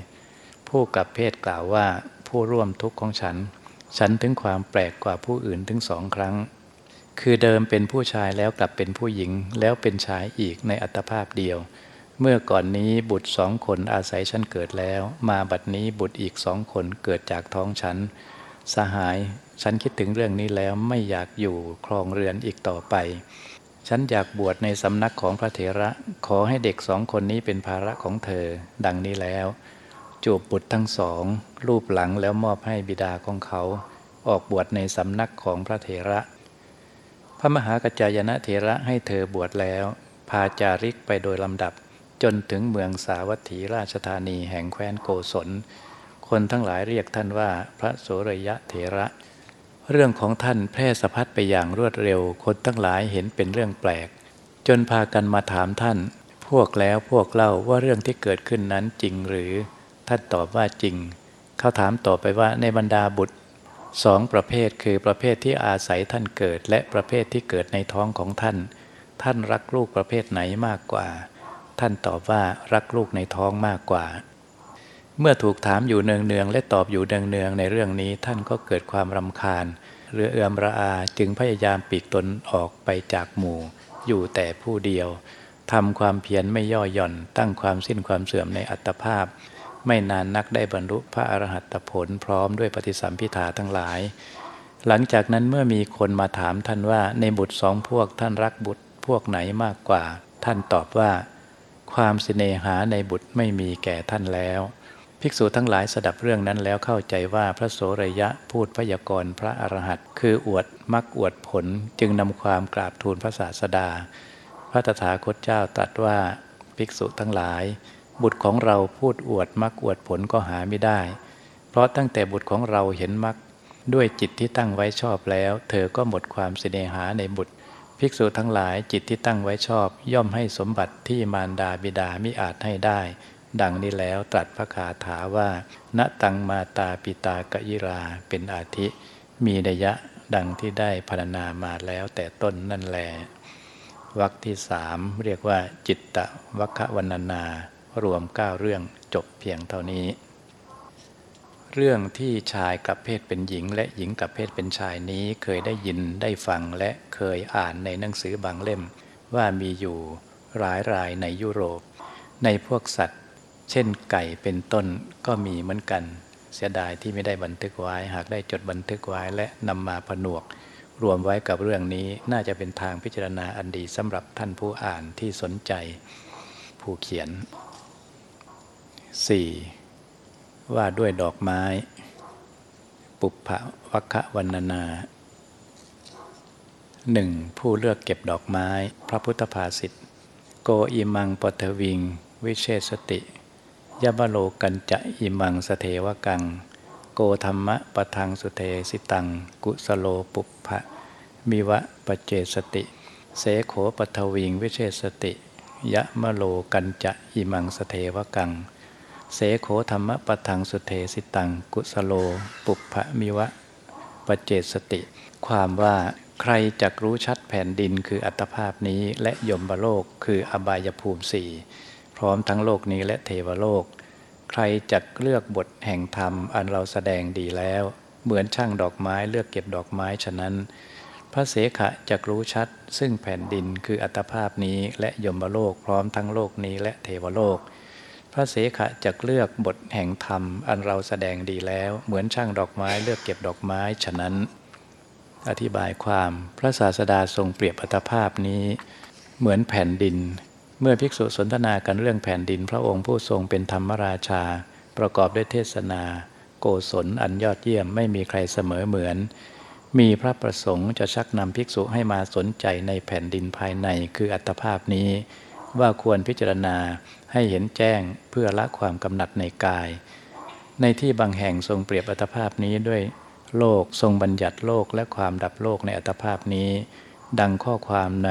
ผู้กับเพศกล่าวว่าผู้ร่วมทุกข์ของฉัน ฉันถึงความแปลกกว่าผู้อื่นถึงสองครั้ง คือเดิมเป็นผู้ชายแล้วกลับเป็นผู้หญิงแล้วเป็นชายอีกในอัตภาพเดียว เมื่อก่อนนี้บุตรสองคนอาศัยฉันเกิดแล้ว มาบัดนี้บุตรอีกสองคนเกิดจากท้องฉัน สหาย ฉันคิดถึงเรื่องนี้แล้วไม่อยากอยู่ครองเรือนอีกต่อไป ฉันอยากบวชในสำนักของพระเถระ ขอให้เด็กสองคนนี้เป็นภาระของเธอ ดังนี้แล้ว จูบบุตรทั้งสองรูปหลังแล้วมอบให้บิดาของเขา ออกบวชในสำนักของพระเถระ พระมหากัจจายนะเถระให้เธอบวชแล้ว พาจาริกไปโดยลำดับ จนถึงเมืองสาวัตถีราชธานีแห่งแคว้นโกศล คนทั้งหลายเรียกท่านว่าพระโสรยะเถระ เรื่องของท่านแพร่สะพัดไปอย่างรวดเร็ว คนทั้งหลายเห็นเป็นเรื่องแปลก จนพากันมาถามท่าน พวกแล้วพวกเล่าว่าเรื่องที่เกิดขึ้นนั้นจริงหรือ ท่านตอบว่าจริง เขาถามต่อไปว่าในบรรดาบุตรสองประเภทคือประเภทที่อาศัยท่านเกิด และประเภทที่เกิดในท้องของท่าน ท่านรักลูกประเภทไหนมากกว่า ท่านตอบว่ารักลูกในท้องมากกว่า เมื่อถูกถามอยู่เนืองๆและตอบอยู่เนืองๆในเรื่องนี้ท่านก็เกิดความรำคาญ เรือเอือมระอาจึงพยายามปีกตนออกไปจากหมู่ อยู่แต่ผู้เดียวทำความเพียรไม่ย่อหย่อน ตั้งความสิ้นความเสื่อมในอัตภาพ ไม่นานนักได้บรรลุพระอรหัตผลพร้อมด้วยปฏิสัมพิธาทั้งหลาย หลังจากนั้นเมื่อมีคนมาถามท่านว่าในบุตรสองพวกท่านรักบุตรพวกไหนมากกว่า ท่านตอบว่า ความสิเนหาในบุตรไม่มีแก่ท่านแล้ว ภิกษุทั้งหลายสดับเรื่องนั้นแล้วเข้าใจว่าพระโสรยะพูดพยากรณ์พระอรหันต์คืออวดมักอวดผลจึงนำความกราบทูลพระศาสดา พระตถาคตเจ้าตรัสว่าภิกษุทั้งหลาย บุตรของเราพูดอวดมักอวดผลก็หาไม่ได้ เพราะตั้งแต่บุตรของเราเห็นมักด้วยจิตที่ตั้งไว้ชอบแล้ว เธอก็หมดความเสิเนหาในบุตร ภิกษุทั้งหลายจิตที่ตั้งไว้ชอบ ย่อมให้สมบัติที่มารดาบิดามิอาจให้ได้ ดังนี้แล้วตรัสพระคาถาว่า ณตังมาตาปิตากยิราเป็นอาทิ มีนัยะดังที่ได้พรรณนามาแล้วแต่ต้นนั่นแลวรรคที่สามเรียกว่าจิตตะวัควันนานารวมเก้าเรื่องจบเพียงเท่านี้ เรื่องที่ชายกับเพศเป็นหญิง และหญิงกับเพศเป็นชายนี้เคยได้ยินได้ฟังและเคยอ่านในหนังสือบางเล่ม ว่ามีอยู่หลายรายในยุโรป ในพวกสัตว์ เช่นไก่เป็นต้นก็มีเหมือนกัน เสียดายที่ไม่ได้บันทึกไว้ หากได้จดบันทึกไว้และนำมาผนวก รวมไว้กับเรื่องนี้น่าจะเป็นทางพิจารณาอันดีสำหรับท่านผู้อ่านที่สนใจผู้เขียน 4. ว่าด้วยดอกไม้ ปุพพวัควันนานาหนึ่งผู้เลือกเก็บดอกไม้ พระพุทธภาษิต โกอิมังปทวิง วิเชสติ ยบโลกันจะอิมังสเทวกัง โกธรรมะปะทังสุเทสิตัง กุสโลปุพะมิวะปเจสติ เสโขปทวิงวิเชสติ ยะมโลกันจะอิมังสเทวกัง เสโขธรรมะปะทังสุเทสิตัง กุสโลปุพพะมิวะปเจสติ ความว่าใครจักรู้ชัดแผ่นดินคืออัตภาพนี้และยมบโลกคืออบายภูมิสี่ พร้อมทั้งโลกนี้และเทวโลก ใครจักเลือกบทแห่งธรรมอันเราแสดงดีแล้ว เหมือนช่างดอกไม้เลือกเก็บดอกไม้ฉะนั้น พระเสขะจักรู้ชัด ซึ่งแผ่นดินคืออัตภาพนี้และยมโลก พร้อมทั้งโลกนี้และเทวโลก พระเสขะจักเลือกบทแห่งธรรมอันเราแสดงดีแล้ว เหมือนช่างดอกไม้เลือกเก็บดอกไม้ฉะนั้น อธิบายความพระศาสดาทรงเปรียบอัตภาพนี้ เหมือนแผ่นดิน เมื่อภิกษุสนทนากันเรื่องแผ่นดินพระองค์ผู้ทรงเป็นธรรมราชา ประกอบด้วยเทศนา โกศลอันยอดเยี่ยมไม่มีใครเสมอเหมือน มีพระประสงค์จะชักนำภิกษุให้มาสนใจในแผ่นดินภายในคืออัตภาพนี้ ว่าควรพิจารณาให้เห็นแจ้งเพื่อละความกำหนัดในกาย ในที่บางแห่งทรงเปรียบอัตภาพนี้ด้วยโลกทรงบัญญัติโลกและความดับโลกในอัตภาพนี้ ดังข้อความใน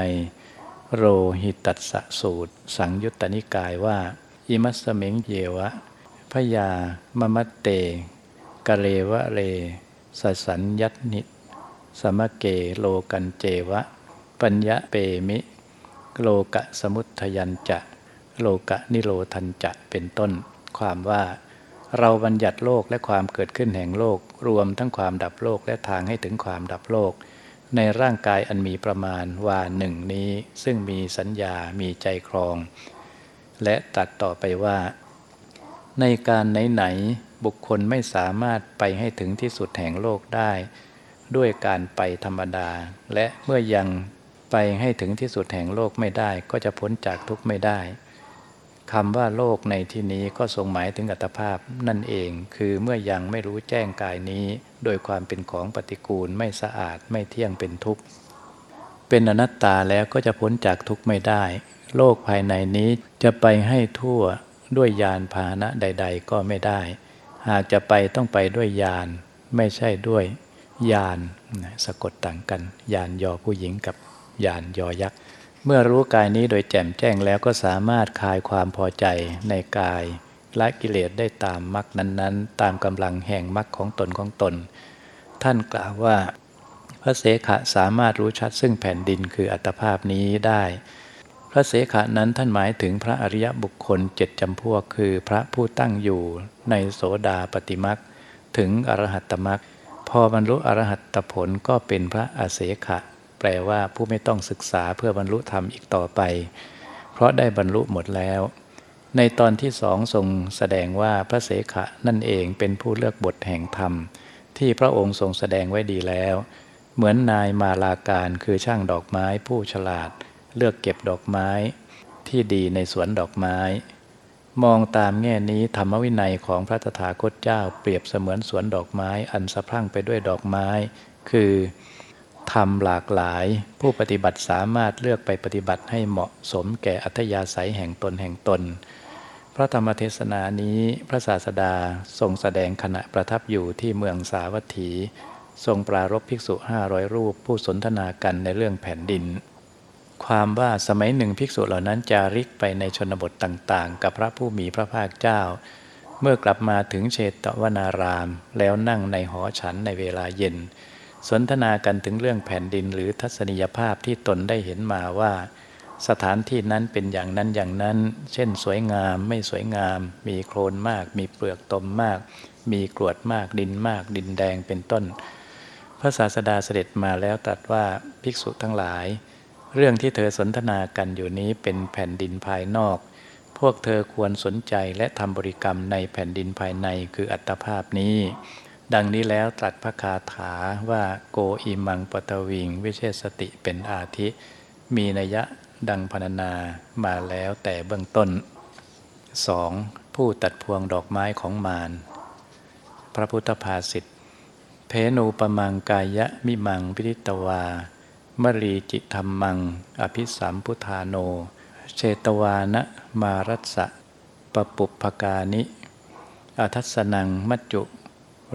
โรหิตัสสูตร สังยุตตนิกายว่า อิมัสเมงเยวะพยามมัตเตกะเลวะเรสสัญยัตนิสมะเกโลกันเจวะ ปัญญะเปมิ โลกะสมุทยันจะ โลกะนิโรธันจะเป็นต้น ความว่า เราบัญญัติโลกและความเกิดขึ้นแห่งโลก รวมทั้งความดับโลกและทางให้ถึงความดับโลก ในร่างกายอันมีประมาณว่าหนึ่งนี้ ซึ่งมีสัญญามีใจครอง และตัดต่อไปว่า ในการไหนๆบุคคลไม่สามารถไปให้ถึงที่สุดแห่งโลกได้ ด้วยการไปธรรมดา และเมื่อยังไปให้ถึงที่สุดแห่งโลกไม่ได้ ก็จะพ้นจากทุกข์ไม่ได้ คำว่าโลกในที่นี้ก็ทรงหมายถึงอัตภาพนั่นเอง คือเมื่อยังไม่รู้แจ้งกายนี้ โดยความเป็นของปฏิกูลไม่สะอาดไม่เที่ยงเป็นทุกข์ เป็นอนัตตาแล้วก็จะพ้นจากทุกข์ไม่ได้ โลกภายในนี้จะไปให้ทั่วด้วยยานพาหนะใด ๆ ก็ไม่ได้ หากจะไปต้องไปด้วยยาน ไม่ใช่ด้วยยานสะกดต่างกันยานยอผู้หญิงกับยานยอยักษ์ เมื่อรู้กายนี้โดยแจ่มแจ้งแล้วก็สามารถคลายความพอใจในกายละกิเลสได้ตามมรรคนั้นๆ ตามกำลังแห่งมรรคของตนของตน ท่านกล่าวว่า พระเสขะสามารถรู้ชัดซึ่งแผ่นดินคืออัตภาพนี้ได้ พระเสขะนั้นท่านหมายถึงพระอริยบุคคลเจ็ดจำพวกคือพระผู้ตั้งอยู่ในโสดาปฏิมักถึงอรหัตตมักพอบรรลุอรหัตตผลก็เป็นพระอเสขะ แปลว่าผู้ไม่ต้องศึกษาเพื่อบรรลุธรรมอีกต่อไป เพราะได้บรรลุหมดแล้ว ในตอนที่สองทรงแสดงว่าพระเสขะนั่นเองเป็นผู้เลือกบทแห่งธรรม ที่พระองค์ทรงแสดงไว้ดีแล้ว เหมือนนายมาลาการคือช่างดอกไม้ผู้ฉลาด เลือกเก็บดอกไม้ ที่ดีในสวนดอกไม้ มองตามแง่นี้ธรรมวินัยของพระตถาคตเจ้าเปรียบเสมือนสวนดอกไม้อันสะพรั่งไปด้วยดอกไม้ คือ ธรรมหลากหลาย ผู้ปฏิบัติสามารถเลือกไปปฏิบัติให้เหมาะสมแก่อัธยาศัยแห่งตนแห่งตน พระธรรมเทศนานี้พระศาสดาทรงแสดงขณะประทับอยู่ที่เมืองสาวัตถี ทรงปรารบภิกษุห้าร้อยรูปผู้สนทนากันในเรื่องแผ่นดิน ความว่าสมัยหนึ่งภิกษุเหล่านั้นจาริกไปในชนบทต่างๆ กับพระผู้มีพระภาคเจ้า เมื่อกลับมาถึงเชตวนาราม แล้วนั่งในหอฉันในเวลาเย็น สนทนากันถึงเรื่องแผ่นดินหรือทัศนียภาพที่ตนได้เห็นมาว่า สถานที่นั้นเป็นอย่างนั้นอย่างนั้น เช่น สวยงามไม่สวยงาม มีโคลนมาก มีเปลือกตมมาก มีกรวดมากดินมาก ดินแดงเป็นต้น พระศาสดาเสด็จมาแล้วตรัสว่าภิกษุทั้งหลาย เรื่องที่เธอสนทนากันอยู่นี้เป็นแผ่นดินภายนอก พวกเธอควรสนใจและทำบริกรรมในแผ่นดินภายในคืออัตภาพนี้ ดังนี้แล้วตรัสพระคาถาว่าโกอิมังปตวิง วิเชสติเป็นอาทิ มีนัยะดังพรรณนามาแล้วแต่เบื้องต้น 2. ผู้ตัดพวงดอกไม้ของมารพระพุทธภาษิตเพนูปมังกายะมิมังพิริตวามรีจิธรรมัง อภิสัมพุทาโน เชตวานะมารัสสะปปุปกานิ อทัศนังมัจจุ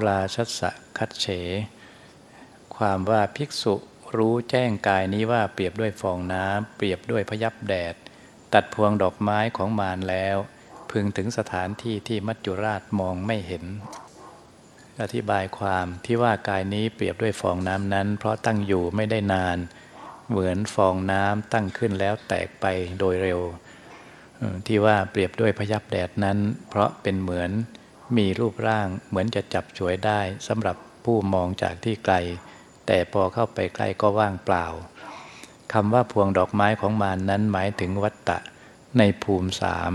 ราชสะคัดเฉ ความว่าภิกษุรู้แจ้งกายนี้ว่าเปรียบด้วยฟองน้ำเปรียบด้วยพยับแดด ตัดพวงดอกไม้ของมารแล้ว พึงถึงสถานที่ที่มัจจุราชมองไม่เห็น อธิบายความที่ว่ากายนี้เปรียบด้วยฟองน้ำนั้น เพราะตั้งอยู่ไม่ได้นาน เหมือนฟองน้ำตั้งขึ้นแล้วแตกไปโดยเร็ว ที่ว่าเปรียบด้วยพยับแดดนั้น เพราะเป็นเหมือน มีรูปร่างเหมือนจะจับฉวยได้สำหรับผู้มองจากที่ไกล แต่พอเข้าไปใกล้ก็ว่างเปล่าคำว่าพวงดอกไม้ของมานนั้นหมายถึงวัตตะในภูมิสาม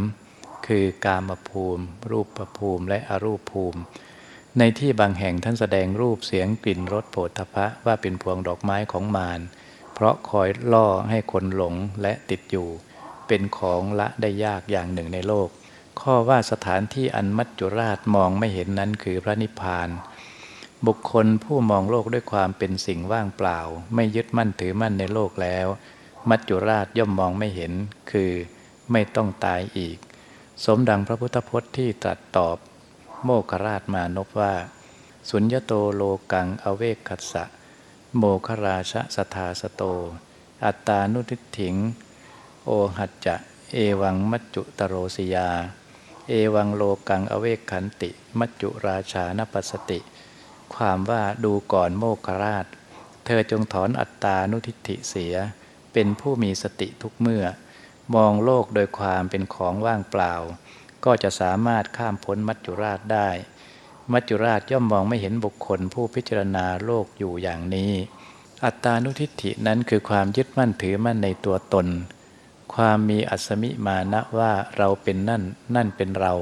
คือกามภูมิ รูปภูมิและอรูปภูมิ ในที่บางแห่งท่านแสดงรูปเสียงกลิ่นรสโผฏฐพะว่าเป็นพวงดอกไม้ของมารเพราะคอยล่อให้คนหลงและติดอยู่ เป็นของละได้ยากอย่างหนึ่งในโลก ข้อว่าสถานที่อันมัจจุราชมองไม่เห็นนั้นคือพระนิพพาน บุคคลผู้มองโลกด้วยความเป็นสิ่งว่างเปล่า ไม่ยึดมั่นถือมั่นในโลกแล้ว มัจจุราชย่อมมองไม่เห็น คือไม่ต้องตายอีก สมดังพระพุทธพจน์ที่ตรัสตอบ โมคราชมานพว่า สุญญโตโลกังอเวกขัสสะ โมคราชสทาสโต อัตตานุทิถิง โอหัจจะ เอวังมัจจุตโรสิยา เอวังโลกังอเวกขันติ มัจจุราชานปัสติ ความว่าดูก่อนโมกขราช เธอจงถอนอัตตานุทิฏฐิเสีย เป็นผู้มีสติทุกเมื่อ มองโลกโดยความเป็นของว่างเปล่า ก็จะสามารถข้ามพ้นมัจจุราชได้ มัจจุราชย่อมมองไม่เห็นบุคคลผู้พิจารณาโลกอยู่อย่างนี้ อัตตานุทิฏฐินั้นคือความยึดมั่นถือมั่นในตัวตน ความมีอัศมิมานะว่าเราเป็นนั่น นั่นเป็นเรา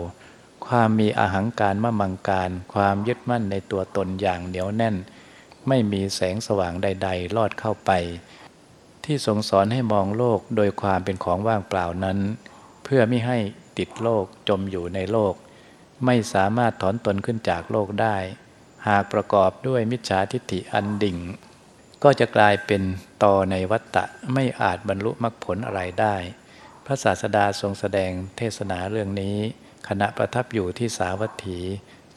ความมีอาหังการมะมังการ ความยึดมั่นในตัวตนอย่างเหนียวแน่น ไม่มีแสงสว่างใด ๆ ลอดเข้าไป ที่ทรงสอนให้มองโลกโดยความเป็นของว่างเปล่านั้น เพื่อไม่ให้ติดโลกจมอยู่ในโลก ไม่สามารถถอนตนขึ้นจากโลกได้ หากประกอบด้วยมิจฉาทิฏฐิอันดิ่ง ก็จะกลายเป็นต่อในวัตตะไม่อาจบรรลุมรรคผลอะไรได้ พระศาสดาทรงแสดงเทศนาเรื่องนี้ ขณะประทับอยู่ที่สาวัตถี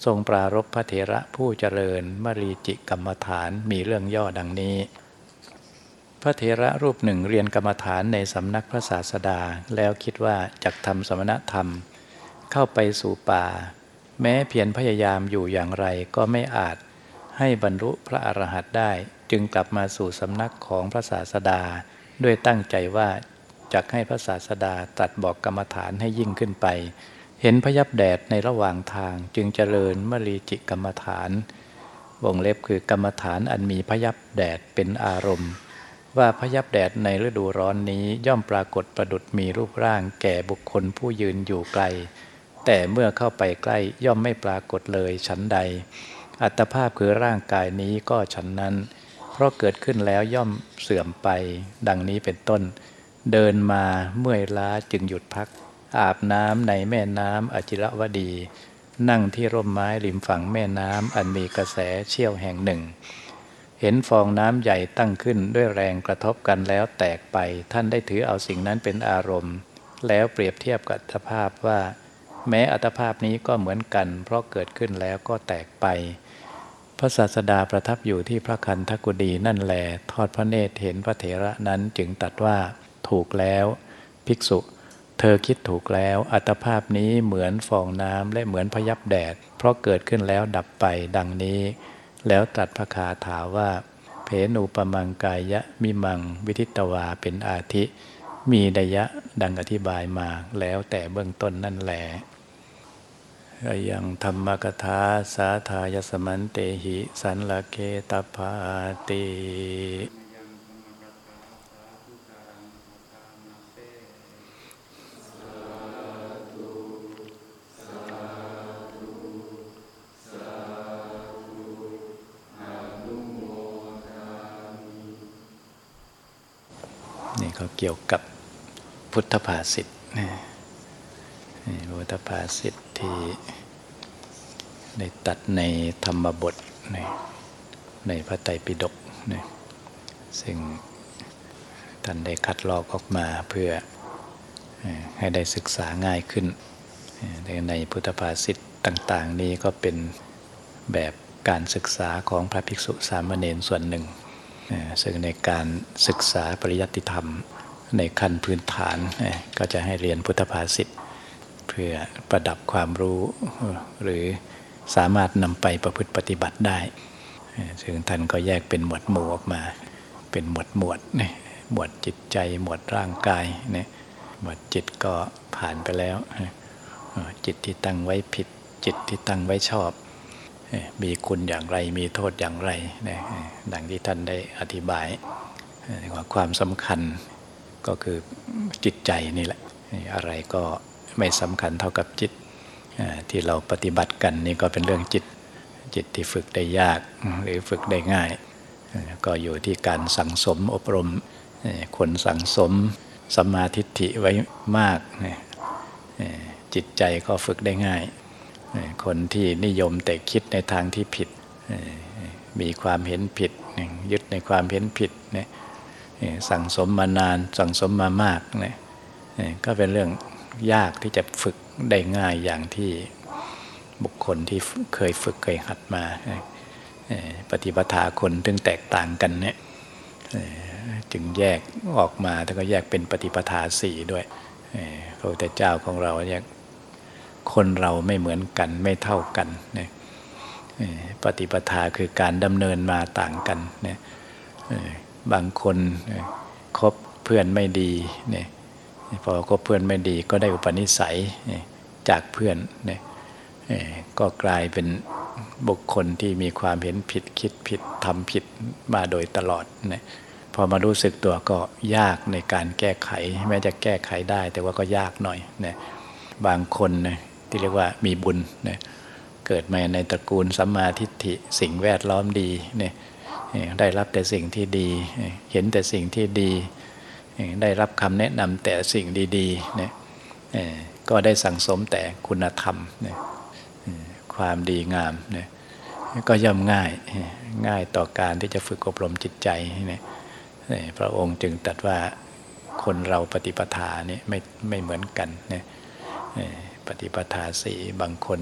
ทรงปรารบพระเถระผู้เจริญมรีจิกรรมฐานมีเรื่องย่อดังนี้ พระเถระรูปหนึ่งเรียนกรรมฐานในสำนักพระศาสดาแล้วคิดว่าจักทำสมณธรรม เข้าไปสู่ป่า แม้เพียรพยายามอยู่อย่างไรก็ไม่อาจ ให้บรรลุพระอรหันต์ได้ จึงกลับมาสู่สำนักของพระศาสดา ด้วยตั้งใจว่าจะให้พระศาสดาตัดบอกกรรมฐานให้ยิ่งขึ้นไป เห็นพยับแดดในระหว่างทางจึงเจริญมรีจิกรรมฐาน วงเล็บคือกรรมฐานอันมีพยับแดดเป็นอารมณ์ ว่าพยับแดดในฤดูร้อนนี้ย่อมปรากฏประดุดมีรูปร่างแก่บุคคลผู้ยืนอยู่ไกล แต่เมื่อเข้าไปใกล้ย่อมไม่ปรากฏเลยชั้นใด อัตภาพคือร่างกายนี้ก็ฉันนั้น เพราะเกิดขึ้นแล้วย่อมเสื่อมไป ดังนี้เป็นต้น เดินมาเมื่อยล้าจึงหยุดพัก อาบน้ำในแม่น้ำอจิรวดี นั่งที่ร่มไม้ริมฝั่งแม่น้ำอันมีกระแสเชี่ยวแห่งหนึ่ง เห็นฟองน้ำใหญ่ตั้งขึ้นด้วยแรงกระทบกันแล้วแตกไป ท่านได้ถือเอาสิ่งนั้นเป็นอารมณ์ แล้วเปรียบเทียบกับอัตภาพว่า แม้อัตภาพนี้ก็เหมือนกัน เพราะเกิดขึ้นแล้วก็แตกไป พระศาสดาประทับอยู่ที่พระคันธกุฎีนั่นแหลทอดพระเนตรเห็นพระเถระนั้นจึงตัดว่าถูกแล้ว ภิกษุ เธอคิดถูกแล้ว อัตภาพนี้เหมือนฟองน้ำและเหมือนพยับแดด เพราะเกิดขึ้นแล้วดับไปดังนี้ แล้วตัดพระคาถาว่า เพนูปมังกายะมิมัง วิทิตวาเป็นอาทิ มีดยะดังอธิบายมาแล้วแต่เบื้องต้นนั่นแหละ ยังธรรมกถาสาธายสมันเตหิ สันละเกตภาตินี่เขาเกี่ยวกับพุทธภาษิตนะนี่พุทธภาษิต ที่ได้ตัดในธรรมบทในในพระไตรปิฎกนะซึ่งท่านได้คัดลอกออกมาเพื่อให้ได้ศึกษาง่ายขึ้น ในพุทธภาษิตต่างๆ นี้ก็เป็นแบบการศึกษาของพระภิกษุสามเณรส่วนหนึ่ง ซึ่งในการศึกษาปริยัติธรรมในขั้นพื้นฐานก็จะให้เรียนพุทธภาษิต พื่อประดับความรู้ หรือสามารถนำไปประพฤติปฏิบัติได้ ซึ่งท่านก็แยกเป็นหมวดหมู่ออกมา เป็นหมวดหมวดนีหมวดจิตใจหมวดร่างกายนี่หมวดจิตก็ผ่านไปแล้ว จิตที่ตั้งไว้ผิด จิตที่ตั้งไว้ชอบ มีคุณอย่างไรมีโทษอย่างไรนะดังที่ท่านได้อธิบายว่าความสำคัญก็คือจิตใจนี่แหละอะไรก็ ไม่สำคัญเท่ากับจิตที่เราปฏิบัติกันนี่ก็เป็นเรื่องจิตจิตที่ฝึกได้ยากหรือฝึกได้ง่าย ก็อยู่ที่การสั่งสมอบรมคนสั่งสมสมาธิิไว้มาก จิตใจก็ฝึกได้ง่าย คนที่นิยมแต่คิดในทางที่ผิด มีความเห็นผิด ยึดในความเห็นผิดสั่งสมมานานสั่งสมมามาก ก็เป็นเรื่อง ยากที่จะฝึกได้ง่ายอย่างที่บุคคลที่เคยฝึกเคยหัดมาปฏิปทาคนถึงแตกต่างกันเนี่ยจึงแยกออกมาแล้วก็แยกเป็นปฏิปทาสี่ด้วยพระพุทธเจ้าของเราเนี่ยคนเราไม่เหมือนกันไม่เท่ากันนีปฏิปทาคือการดำเนินมาต่างกันนีบางคนคบเพื่อนไม่ดีเนี่ย พอคบเพื่อนไม่ดีก็ได้อุปนิสัยจากเพื่อนเนี่ยก็กลายเป็นบุคคลที่มีความเห็นผิดคิดผิดทำผิดมาโดยตลอดเนี่ยพอมารู้สึกตัวก็ยากในการแก้ไข แม้จะแก้ไขได้ แต่ว่าก็ยากหน่อยเนี่ยบางคนนะที่เรียกว่ามีบุญเนี่ยเกิดมาในตระกูลสัมมาทิฏฐิสิ่งแวดล้อมดีเนี่ยได้รับแต่สิ่งที่ดี เห็นแต่สิ่งที่ดี ได้รับคำแนะนำแต่สิ่งดีๆเนี่ยก็ได้สั่งสมแต่คุณธรรมเนี่ยความดีงามเนี่ยก็ย่อมง่ายง่ายต่อการที่จะฝึกอบรมจิตใจเนี่ยพระองค์จึงตรัสว่าคนเราปฏิปทาเนี่ยไม่ไม่เหมือนกันเนี่ยปฏิปทาสีบางคน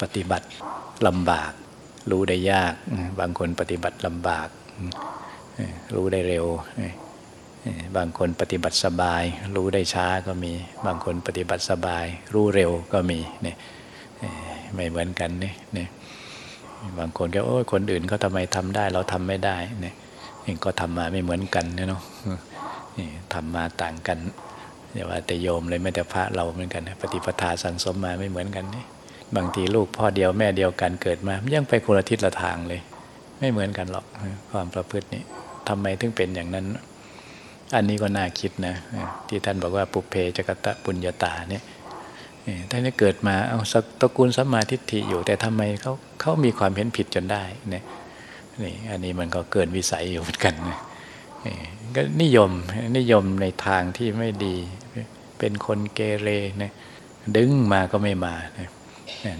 ปฏิบัติลำบาก รู้ได้ยาก บางคนปฏิบัติลำบาก รู้ได้เร็ว บางคนปฏิบัติสบาย รู้ได้ช้าก็มี บางคนปฏิบัติสบาย รู้เร็วก็มีเนี่ยไม่เหมือนกันเนี่ยบางคนก็โอ้ยคนอื่นเขาทำไมทำได้ เราทำไม่ได้เนี่ยก็ทำมาไม่เหมือนกันเนาะนี่ทำมาต่างกันอย่าว่าแต่โยมเลยไม่แต่พระเราเหมือนกัน ปฏิปทาสังสมมาไม่เหมือนกันนี่บางทีลูกพ่อเดียวแม่เดียวกันเกิดมายังไปคนละทิศละทางเลย ไม่เหมือนกันหรอกความประพฤตินี่ทำไมถึงเป็นอย่างนั้น อันนี้ก็น่าคิดนะ ที่ท่านบอกว่าปุเพจกตะปุญญาตาเนี่ยท่านนี้เกิดมาเอาตระกูลสัมมาทิฏฐิอยู่ แต่ทำไมเขาเขามีความเห็นผิดจนได้เนี่ยนี่อันนี้มันก็เกินวิสัยอยู่เหมือนกันนะก็นิยมนิยมในทางที่ไม่ดี เป็นคนเกเรเนี่ยดึงมาก็ไม่มานะ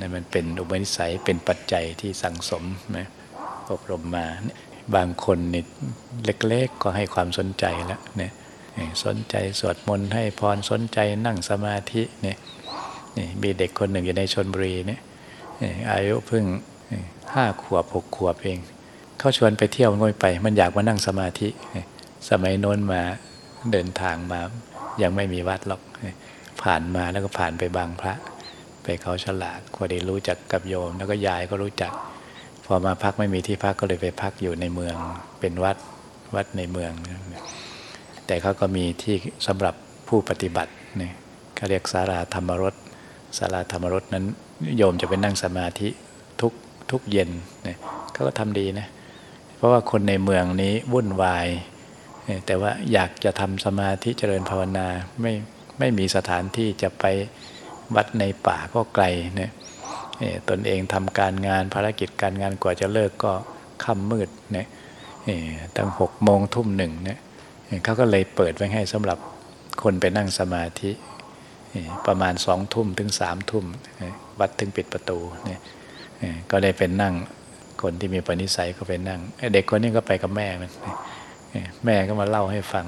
นั่นมันเป็นอุปนิสัยเป็นปัจจัยที่สังสมนะอบรมมา บางคนนี่เล็กๆก็ให้ความสนใจแล้วเนี่ยสนใจสวดมนต์ให้พรสนใจนั่งสมาธิเนี่ยนี่มีเด็กคนหนึ่งอยู่ในชนบุรีเนี่ยอายุเพิ่งห้าขวบหกขวบเอง เขาชวนไปเที่ยวมันไป มันอยากมานั่งสมาธิ สมัยโน้นมาเดินทางมา ยังไม่มีวัดหรอก ผ่านมาแล้วก็ผ่านไปบางพระ ไปเขาฉลาดพอดีรู้จักกับโยม แล้วก็ยายก็รู้จัก พอมาพักไม่มีที่พักก็เลยไปพักอยู่ในเมือง เป็นวัดวัดในเมือง แต่เขาก็มีที่สำหรับผู้ปฏิบัติเนี่ยเขาเรียกสาราธรรมรสสาราธรรมรสนั้นโยมจะไปนั่งสมาธิทุกทุกเย็นเนี่ยเขาก็ทำดีนะเพราะว่าคนในเมืองนี้วุ่นวายแต่ว่าอยากจะทำสมาธิเจริญภาวนาไม่ไม่มีสถานที่จะไปวัดในป่าก็ไกลเนี่ย ตนเองทำการงานภารกิจการงานกว่าจะเลิกก็ค่ำมืดเนี่ยตั้งหกโมงทุ่มหนึ่งเนี่ยเขาก็เลยเปิดไว้ให้สำหรับคนไปนั่งสมาธิประมาณสองทุ่มถึงสามทุ่มวัดถึงปิดประตูเนี่ยก็ได้เป็นนั่งคนที่มีปณิสัยก็ไปนั่งเด็กคนนี้ก็ไปกับแม่มันแม่ก็มาเล่าให้ฟัง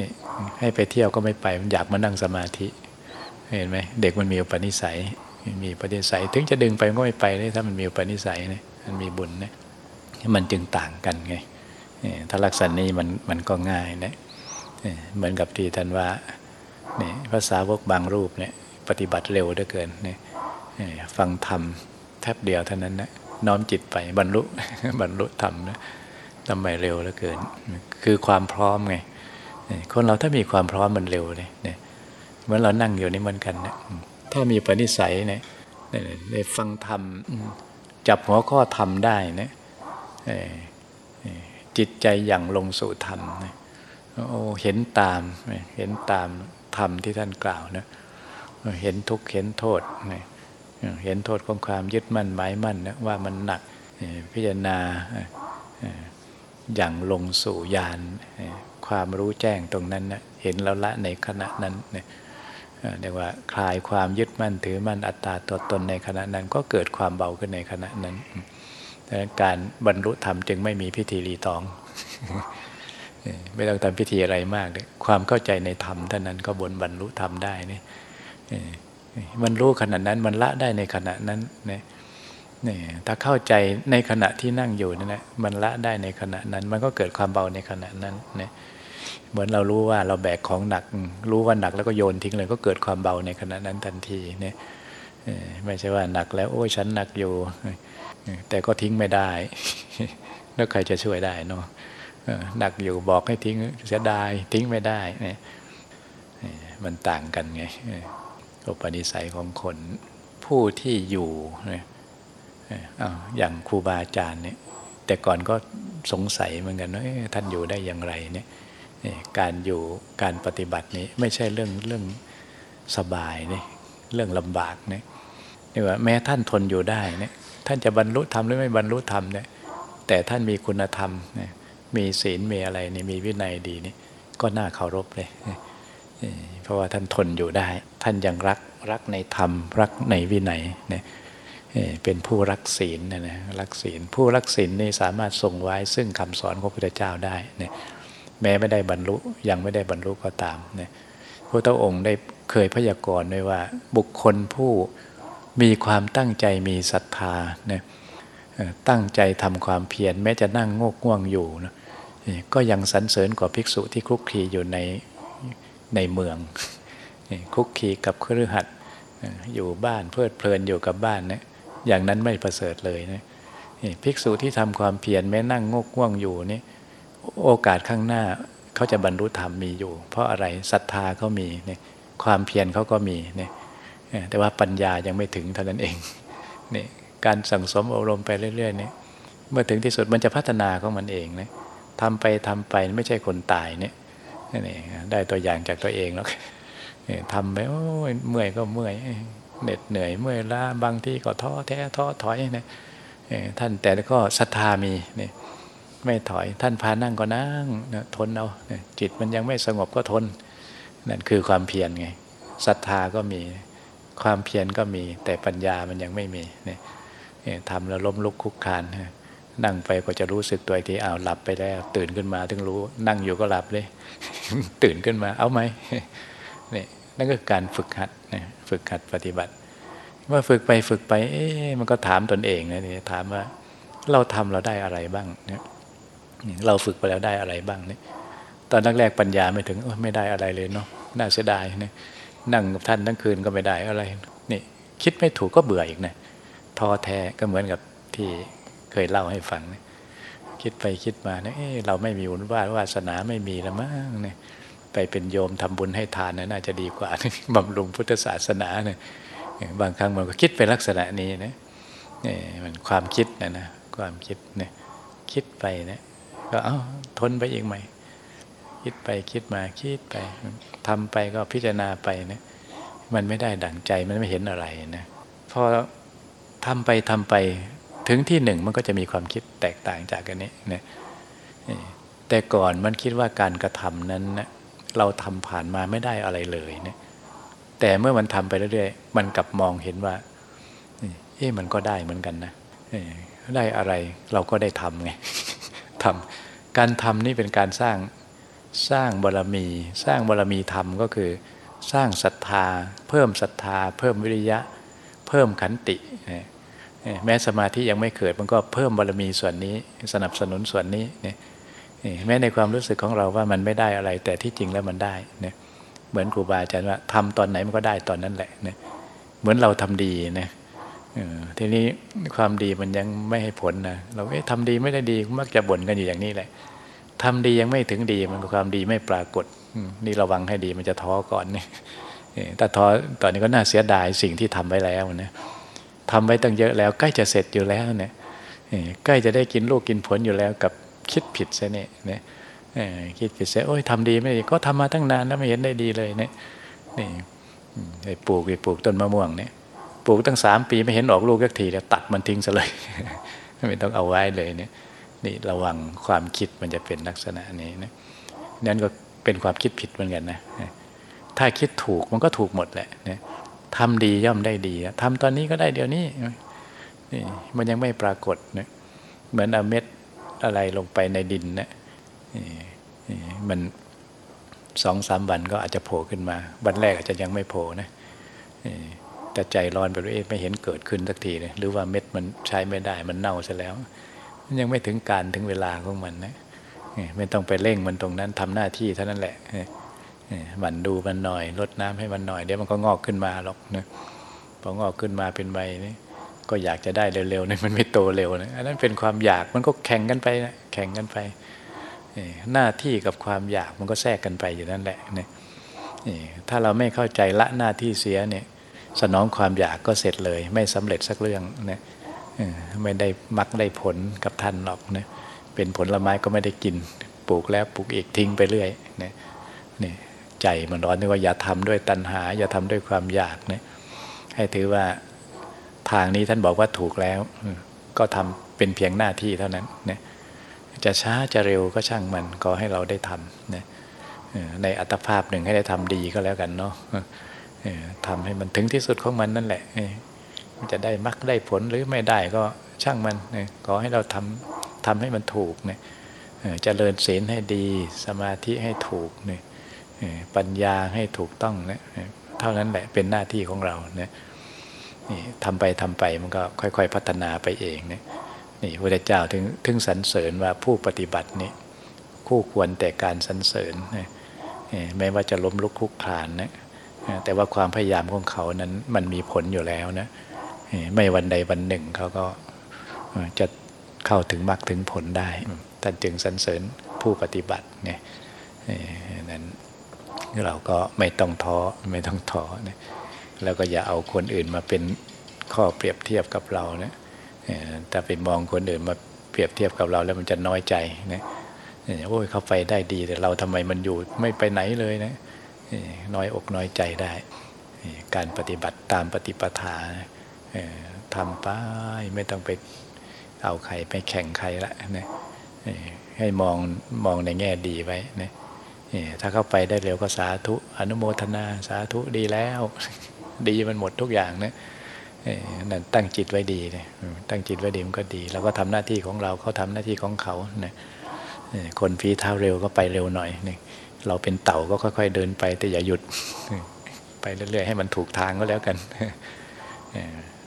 นี่ให้ไปเที่ยวก็ไม่ไปมันอยากมานั่งสมาธิ เห็นไหมเด็กมันมีปนิสัย มีปนิสัย ถึงจะดึงไปก็ไม่ไปเลยถ้ามันมีปนิสัยเนี่ยมันมีบุญนี่ยมันจึงต่างกันไงถ้าลักษณะนี้มันมันก็ง่ายนะเหมือนกับที่ท่านว่าเนี่ยภาษาวกบางรูปเนี่ยปฏิบัติเร็วเหลือเกินเนี่ยฟังธรรมแทบเดียวเท่านั้นนะน้อมจิตไปบรรลุบรรลุธรรมนะทำไมเร็วเหลือเกิน คือความพร้อมไงคนเราถ้ามีความพร้อมมันเร็วเลยเนี่ยเหมือนเรานั่งอยู่นี่เหมือนกันนะ ถ้ามีปณิสัยเนี่ยในฟังธรรมจับหัวข้อธรรมได้นะจิตใจอย่างลงสู่ธรรมนะโอ้เห็นตามเห็นตามธรรมที่ท่านกล่าวนะเห็นทุกข์เห็นโทษนะเห็นโทษของความยึดมั่นหมายมั่นนะว่ามันหนักพิจารณาอย่างลงสู่ญาณความรู้แจ้งตรงนั้นนะเห็นแล้วละในขณะนั้นเนี่ย เรียกว่าคลายความยึดมั่นถือมั่นอัตตาตัวตนในขณะนั้น ก็เกิดความเบาขึ้นในขณะนั้นดังนั้นการบรรลุธรรมจึงไม่มีพิธีรีตอง ไม่ต้องทำพิธีอะไรมากเลยความเข้าใจในธรรมเท่านั้นก็บนบรรลุธรรมได้นี่มันรู้ขณะนั้นมันละได้ในขณะนั้นเนี่ยนี่ถ้าเข้าใจในขณะที่นั่งอยู่นั่นแหละมันละได้ในขณะนั้น มันก็เกิดความเบาในขณะนั้นนี่ เหมือนเรารู้ว่าเราแบกของหนัก รู้ว่าหนักแล้วก็โยนทิ้งเลยก็เกิดความเบาในขณะนั้นทันทีเนี่ยไม่ใช่ว่าหนักแล้ว โอ้ยฉันหนักอยู่ แต่ก็ทิ้งไม่ได้ แล้วใครจะช่วยได้เนาะหนักอยู่บอกให้ทิ้งเสียดายทิ้งไม่ได้เนี่ยมันต่างกันไงอุปนิสัยของคนผู้ที่อยู่เนี่ยอย่างครูบาอาจารย์เนี่ย แต่ก่อนก็สงสัยเหมือนกันว่าท่านอยู่ได้อย่างไรเนี่ย การอยู่การปฏิบัตินี้ไม่ใช่เรื่องเรื่องสบายนี่เรื่องลำบากเนี่ยนี่ว่าแม้ท่านทนอยู่ได้เนี่ยท่านจะบรรลุธรรมหรือไม่บรรลุธรรมเนี่ยแต่ท่านมีคุณธรรมเนี่ยมีศีลมีอะไรนี่มีวินัยดีนี่ก็น่าเคารพเลย เพราะว่าท่านทนอยู่ได้ ท่านยังรักรักในธรรม รักในวินัยเนี่ยเป็นผู้รักศีลนะนะรักศีลผู้รักศีลนี่สามารถทรงไว้ซึ่งคำสอนของพระพุทธเจ้าได้เนี่ย แม้ไม่ได้บรรลุยังไม่ได้บรรลุก็ตามเนี่ยพระองค์ได้เคยพยากรณ์ไว้ว่า บุคคลผู้มีความตั้งใจมีศรัทธาเนี่ยตั้งใจทำความเพียรแม้จะนั่งงกง่วงอยู่นะก็ยังสรรเสริญกว่าภิกษุที่คลุกคลีอยู่ในในเมืองคุกคีกับเครือขัดอยู่บ้านเพลิดเพลินอยู่กับบ้านเนี่ยอย่างนั้นไม่ประเสริฐเลยนะภิกษุที่ทำความเพียรแม้นั่งงกง่วงอยู่นี่ โอกาสข้างหน้าเขาจะบรรลุธรรมมีอยู่ เพราะอะไรศรัทธาเขามีเนี่ยความเพียรเขาก็มีเนี่ยแต่ว่าปัญญายังไม่ถึงเท่านั้นเองเนี่ยการสั่งสมอบรมไปเรื่อยๆเนี่ยเมื่อถึงที่สุดมันจะพัฒนาของมันเองนะทำไปทำไปไม่ใช่คนตายเนี่ยนี่ได้ตัวอย่างจากตัวเองแล้วทำไปโอ้ยเมื่อยก็เมื่อยเหน็ดเหนื่อยเมื่อยล้าบางที่ก็ท้อแท้ท้อถอยเนี่ยท่านแต่ก็ศรัทธามีเนี่ย ไม่ถอย ท่านพานั่งก็นั่งนะทนเอาจิตมันยังไม่สงบก็ทน นั่นคือความเพียรไงศรัทธาก็มีความเพียรก็มี แต่ปัญญามันยังไม่มีเนี่ยทำแล้วล้มลุกคุกคานนั่งไปก็จะรู้สึกตัวทีอ้าวหลับไปแล้ว ตื่นขึ้นมาถึงรู้ นั่งอยู่ก็หลับเลย ตื่นขึ้นมาเอาไหมนี่นั่นก็การฝึกหัดฝึกหัดปฏิบัติ เมื่อฝึกไปฝึกไป เอ๊ะมันก็ถามตนเองนะนี่ถามว่า เราทำเราได้อะไรบ้างเนี่ย เราฝึกไปแล้วได้อะไรบ้างเนี่ยตอนแรกๆปัญญาไม่ถึงไม่ได้อะไรเลยเนาะน่าเสียดายเนี่ยนั่งกับท่านทั้งคืนก็ไม่ได้อะไรนี่คิดไม่ถูกก็เบื่ออีกนะท้อแท้ก็เหมือนกับที่เคยเล่าให้ฟังนะคิดไปคิดมาเนี่ยเราไม่มีวุญวาวาสนาไม่มีแล้วมั้งเนี่ยไปเป็นโยมทำบุญให้ทานน่าจะดีกว่าบำรุงพุทธศาสนาเนี่ยบางครั้งมันก็คิดไปลักษณะนี้นะนี่มันความคิดนะนะความคิดเนี่ยคิดไปเนี่ย ก็เอ้าทนไปอีกไหมคิดไปคิดมาคิดไปทำไปก็พิจารณาไปเนี่ยมันไม่ได้ดั่งใจมันไม่เห็นอะไรนะพอทำไปทำไปถึงที่หนึ่งมันก็จะมีความคิดแตกต่างจากกันนี้นะแต่ก่อนมันคิดว่าการกระทำนั้นนะเราทำผ่านมาไม่ได้อะไรเลยนะแต่เมื่อมันทำไปเรื่อยๆมันกลับมองเห็นว่าเอ๊ะมันก็ได้เหมือนกันนะได้อะไรเราก็ได้ทำไง ทำการทำนี่เป็นการสร้างสร้างบารรมี สร้างบารรมีธรรมก็คือ สร้างศรัทธา เพิ่มศรัทธา เพิ่มวิริยะ เพิ่มขันติแม้สมาธิยังไม่เกิดมันก็เพิ่มบารมีส่วนนี้สนับสนุนส่วนนี้เนี่ยแม้ในความรู้สึกของเราว่ามันไม่ได้อะไร แต่ที่จริงแล้วมันได้เนี่ยเหมือนครูบาอาจารย์ว่าทำตอนไหนมันก็ได้ตอนนั้นแหละเนี่ยเหมือนเราทำดีนะ ทีนี้ความดีมันยังไม่ให้ผลนะเราเอ๊ะทำดีไม่ได้ดีมักจะบ่นกันอยู่อย่างนี้แหละทำดียังไม่ถึงดีมันความดีไม่ปรากฏนี่ระวังให้ดีมันจะท้อก่อนนี่ถ้าท้อตอนนี้ก็น่าเสียดายสิ่งที่ทำไว้แล้วนะทำไว้ตั้งเยอะแล้ว ใกล้จะเสร็จอยู่แล้วเนี่ยใกล้จะได้กินลูกกินผลอยู่แล้วกับคิดผิดซะเนี่ยเนี่ยคิดผิดเสียโอ้ยทำดีไม่ดีก็ทำมาตั้งนานแล้วไม่เห็นได้ดีเลยเนี่ยนี่ไอ้ปลูกไอ้ปลูกต้นมะม่วงเนี่ย ปลูกตั้งสามปีไม่เห็นออกลูกสักทีแล้วตัดมันทิ้งซะเลย ไม่ต้องเอาไว้เลยเนี่ยนี่ระวังความคิดมันจะเป็นลักษณะนี้นะนั่นก็เป็นความคิดผิดเหมือนกันนะ ถ้าคิดถูกมันก็ถูกหมดแหละเนี่ยทำดีย่อมได้ดีทำตอนนี้ก็ได้เดี๋ยวนี้นี่มันยังไม่ปรากฏนะเหมือนเอาเม็ดอะไรลงไปในดินนะมันสองสามวันก็อาจจะโผล่ขึ้นมา วันแรกอาจจะยังไม่โผล่นะ แต่ใจร้อนไปด้วยไม่เห็นเกิดขึ้นสักทีเลยหรือว่าเม็ดมันใช้ไม่ได้มันเน่าซะแล้ว มันยังไม่ถึงการถึงเวลาของมันนะไม่ต้องไปเร่งมันตรงนั้นทำหน้าที่เท่านั้นแหละมันดูมันหน่อยลดน้ำให้มันหน่อยเดี๋ยวมันก็งอกขึ้นมาหรอกนะพองอกขึ้นมาเป็นใบนี่ก็อยากจะได้เร็วๆนี่มันไม่โตเร็วนะอันนั้นเป็นความอยากมันก็แข่งกันไปนะแข่งกันไปหน้าที่กับความอยากมันก็แทรกกันไปอยู่นั่นแหละนี่ถ้าเราไม่เข้าใจละหน้าที่เสียเนี่ย สนองความอยากก็เสร็จเลย ไม่สำเร็จสักเรื่องเนี่ยไม่ได้มักได้ผลกับท่านหรอกนี่ยเป็นผลไม้ก็ไม่ได้กิน ปลูกแล้วปลูกอีกทิ้งไปเรื่อยเนี่ยนี่ใจมันร้อนนี่ว่าอย่าทำด้วยตัณหา อย่าทำด้วยความอยากนี่ยให้ถือว่าทางนี้ท่านบอกว่าถูกแล้ว ก็ทำเป็นเพียงหน้าที่เท่านั้นเนี่ยจะช้าจะเร็วก็ช่างมันก็ให้เราได้ทำเนี่ยในอัตภาพหนึ่งให้ได้ทำดีก็แล้วกันเนาะ ทำให้มันถึงที่สุดของมันนั่นแหละจะได้มักได้ผลหรือไม่ได้ก็ช่างมันขอให้เราทำทำให้มันถูกเนี่ยจริญศีลให้ดีสมาธิให้ถูกเนี่ยปัญญาให้ถูกต้องเนี่ยเท่านั้นแหละเป็นหน้าที่ของเราเนี่ยนี่ทำไปทำไปมันก็ค่อยๆ พัฒนาไปเองเนี่ยนี่พระเจ้าถึงถึงสรรเสริญว่าผู้ปฏิบัตินี่คู่ควรแต่การสรรเสริญไม่ว่าจะล้มลุกคุกคลานนะ แต่ว่าความพยายามของเขานั้นมันมีผลอยู่แล้วนะไม่วันใดวันหนึ่งเขาก็จะเข้าถึงมรรคถึงผลได้ท่านจึงสรรเสริญผู้ปฏิบัติเนี่ยนั้นเราก็ไม่ต้องท้อไม่ต้องท้อนะแล้วก็อย่าเอาคนอื่นมาเป็นข้อเปรียบเทียบกับเรานะถ้าไปมองคนอื่นมาเปรียบเทียบกับเราแล้วมันจะน้อยใจนะโอ้ยเขาไปได้ดีแต่เราทำไมมันอยู่ไม่ไปไหนเลยนะ น้อยอกน้อยใจได้ การปฏิบัติตามปฏิปทาทำไปไม่ต้องไปเอาใครไปแข่งใครละนะให้มองมองในแง่ดีไว้นะถ้าเข้าไปได้เร็วก็สาธุอนุโมทนาสาธุดีแล้ว ดีมันหมดทุกอย่างนะนั่นตั้งจิตไว้ดีนะตั้งจิตไว้ดีมันก็ดีเราก็ทำหน้าที่ของเราเขาทำหน้าที่ของเขานะคนฟีเท้าเร็วก็ไปเร็วหน่อยนะ เราเป็นเต่าก็ค่อย ๆ เดินไป แต่อย่าหยุด ไปเรื่อยๆ ให้มันถูกทางก็แล้วกัน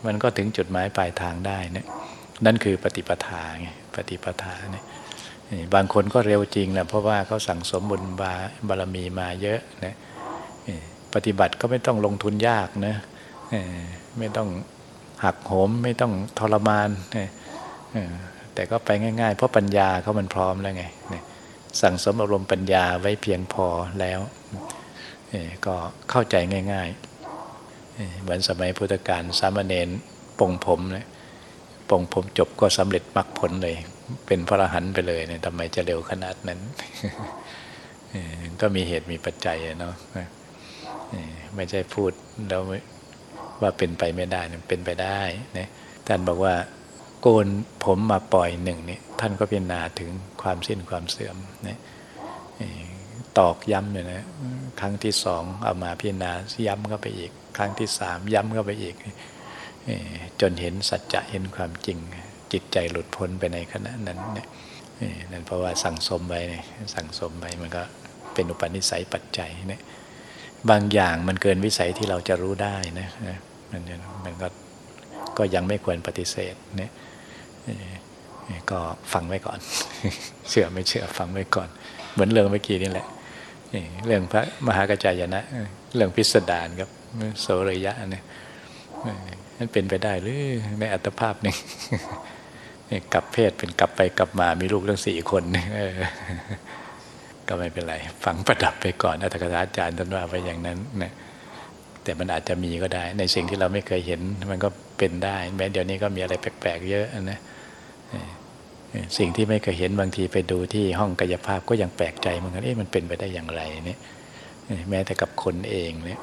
มันก็ถึงจุดหมายปลายทางได้นะนั่นคือปฏิปทาไงปฏิปทาเนี่ยบางคนก็เร็วจริงนะเพราะว่าเขาสั่งสมบุญบาบารมีมาเยอะนะปฏิบัติก็ไม่ต้องลงทุนยากนะไม่ต้องหักโหมไม่ต้องทรมานแต่ก็ไปง่าย ๆ เพราะปัญญาเขามันพร้อมแล้วไง สั่งสมอารมณ์ปัญญาไว้เพียงพอแล้วก็เข้าใจง่ายๆ เหมือนสมัยพุทธกาลสามเณรปงผมเลยปงผมจบก็สำเร็จมรรคผลเลย เป็นพระอรหันต์ไปเลยเนี่ยทำไมจะเร็วขนาดนั้น ก็มีเหตุมีปัจจัยเนาะไม่ใช่พูดแล้วว่าเป็นไปไม่ได้เป็นไปได้นะท่านบอกว่า โกนผมมาปล่อยหนึ่งนี่ท่านก็พิจารณาถึง ความสิ้นความเสื่อมนะตอกย้ำเลยนะครั้งที่สองเอามาพิจารณาย้ำเข้าไปอีก ครั้งที่สามย้ำเข้าไปอีก จนเห็นสัจจะเห็นความจริง จิตใจหลุดพ้นไปในขณะนั้นเนี่ยนั่นเพราะว่าสั่งสมไปเนี่ยสั่งสมไปมันก็เป็นอุปนิสัยปัจจัยเนี่ยบางอย่างมันเกินวิสัยที่เราจะรู้ได้นะมันมันก็ก็ยังไม่ควรปฏิเสธเนี่ย ก็ฟังไว้ก่อน เชื่อไม่เชื่อฟังไว้ก่อน เหมือนเรื่องเมื่อกี้นี่แหละเรื่องพระมหากระจายนะ เรื่องพิสดารครับโสรยะเนี่ยนั่นเป็นไปได้หรือในอัตภาพหนึ่งนี่กลับเพศเป็นกลับไปกลับมามีลูกทั้งสี่คนก็ไม่เป็นไร ฟังประดับไปก่อนอัตถกถาอาจารย์ท่านว่าไปอย่างนั้นนะแต่มันอาจจะมีก็ได้ ในสิ่งที่เราไม่เคยเห็น มันก็เป็นได้ แม้เดี๋ยวนี้ก็มีอะไรแปลกๆเยอะนะ สิ่งที่ไม่เคยเห็นบางทีไปดูที่ห้องกายภาพก็ยังแปลกใจเหมือนกันเอ๊ะมันเป็นไปได้อย่างไรเนี่ยแม้แต่กับคนเองเนี่ย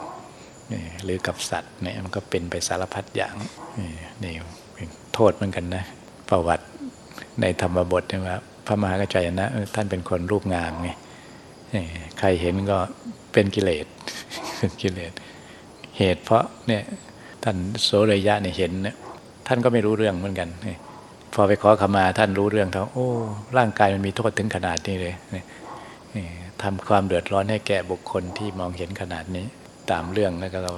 หรือกับสัตว์เนี่ยมันก็เป็นไปสารพัดอย่างเนี่เโทษเหมือนกันนะประวัติในธรรมบทนี่ยว่าพระมหากระจายนะท่านเป็นคนรูปงามไงใครเห็นก็เป็นกิเลสเป็นกิเลส เหตุเพราะเนี่ยท่านโสระยะเนี่ยเห็นเนี่ยท่านก็ไม่รู้เรื่องเหมือนกันเนี่ย พอไปขอขมาท่านรู้เรื่องท่านโอ้ร่างกายมันมีโทษถึงขนาดนี้เลยเนี่ยทำความเดือดร้อนให้แก่บุคคลที่มองเห็นขนาดนี้ ตามเรื่องแล้วก็เรา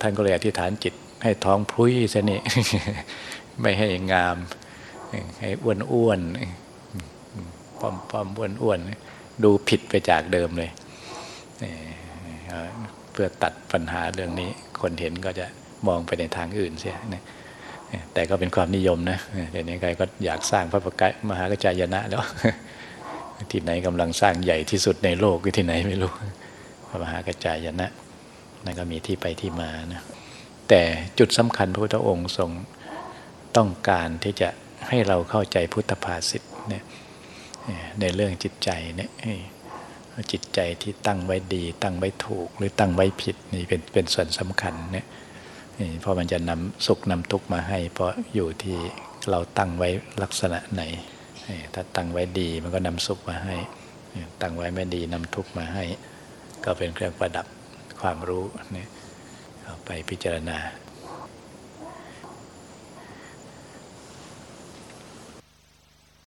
ท่านก็เลยอธิษฐานจิตให้ท้องพรุ้ยซะนี่ไม่ให้งาม ให้อ้วนอ้วนป้อมป้อมอ้วนอ้วนดูผิดไปจากเดิมเลยเอ่อเพื่อตัดปัญหาเรื่องนี้ คนเห็นก็จะมองไปในทางอื่นเสียนะ แต่ก็เป็นความนิยมนะเดี๋ยวนี้ใครก็อยากสร้างพระประกายมหากระจายนะแล้วที่ไหนกำลังสร้างใหญ่ที่สุดในโลกที่ไหนไม่รู้พระมหากระจายนะนั่นก็มีที่ไปที่มานะแต่จุดสำคัญพระพุทธองค์ทรงต้องการที่จะให้เราเข้าใจพุทธภาษิตเนี่ยในเรื่องจิตใจเนี่ยจิตใจที่ตั้งไว้ดี ตั้งไว้ถูกหรือตั้งไว้ผิดนี่เป็นเป็นส่วนสำคัญเนี่ย เพราะมันจะนำสุขนำทุกมาให้ เพราะอยู่ที่เราตั้งไว้ลักษณะไหน ถ้าตั้งไว้ดีมันก็นำสุขมาให้ ตั้งไว้ไม่ดีนำทุกมาให้ ก็เป็นเครื่องประดับความรู้นี่ไปพิจารณา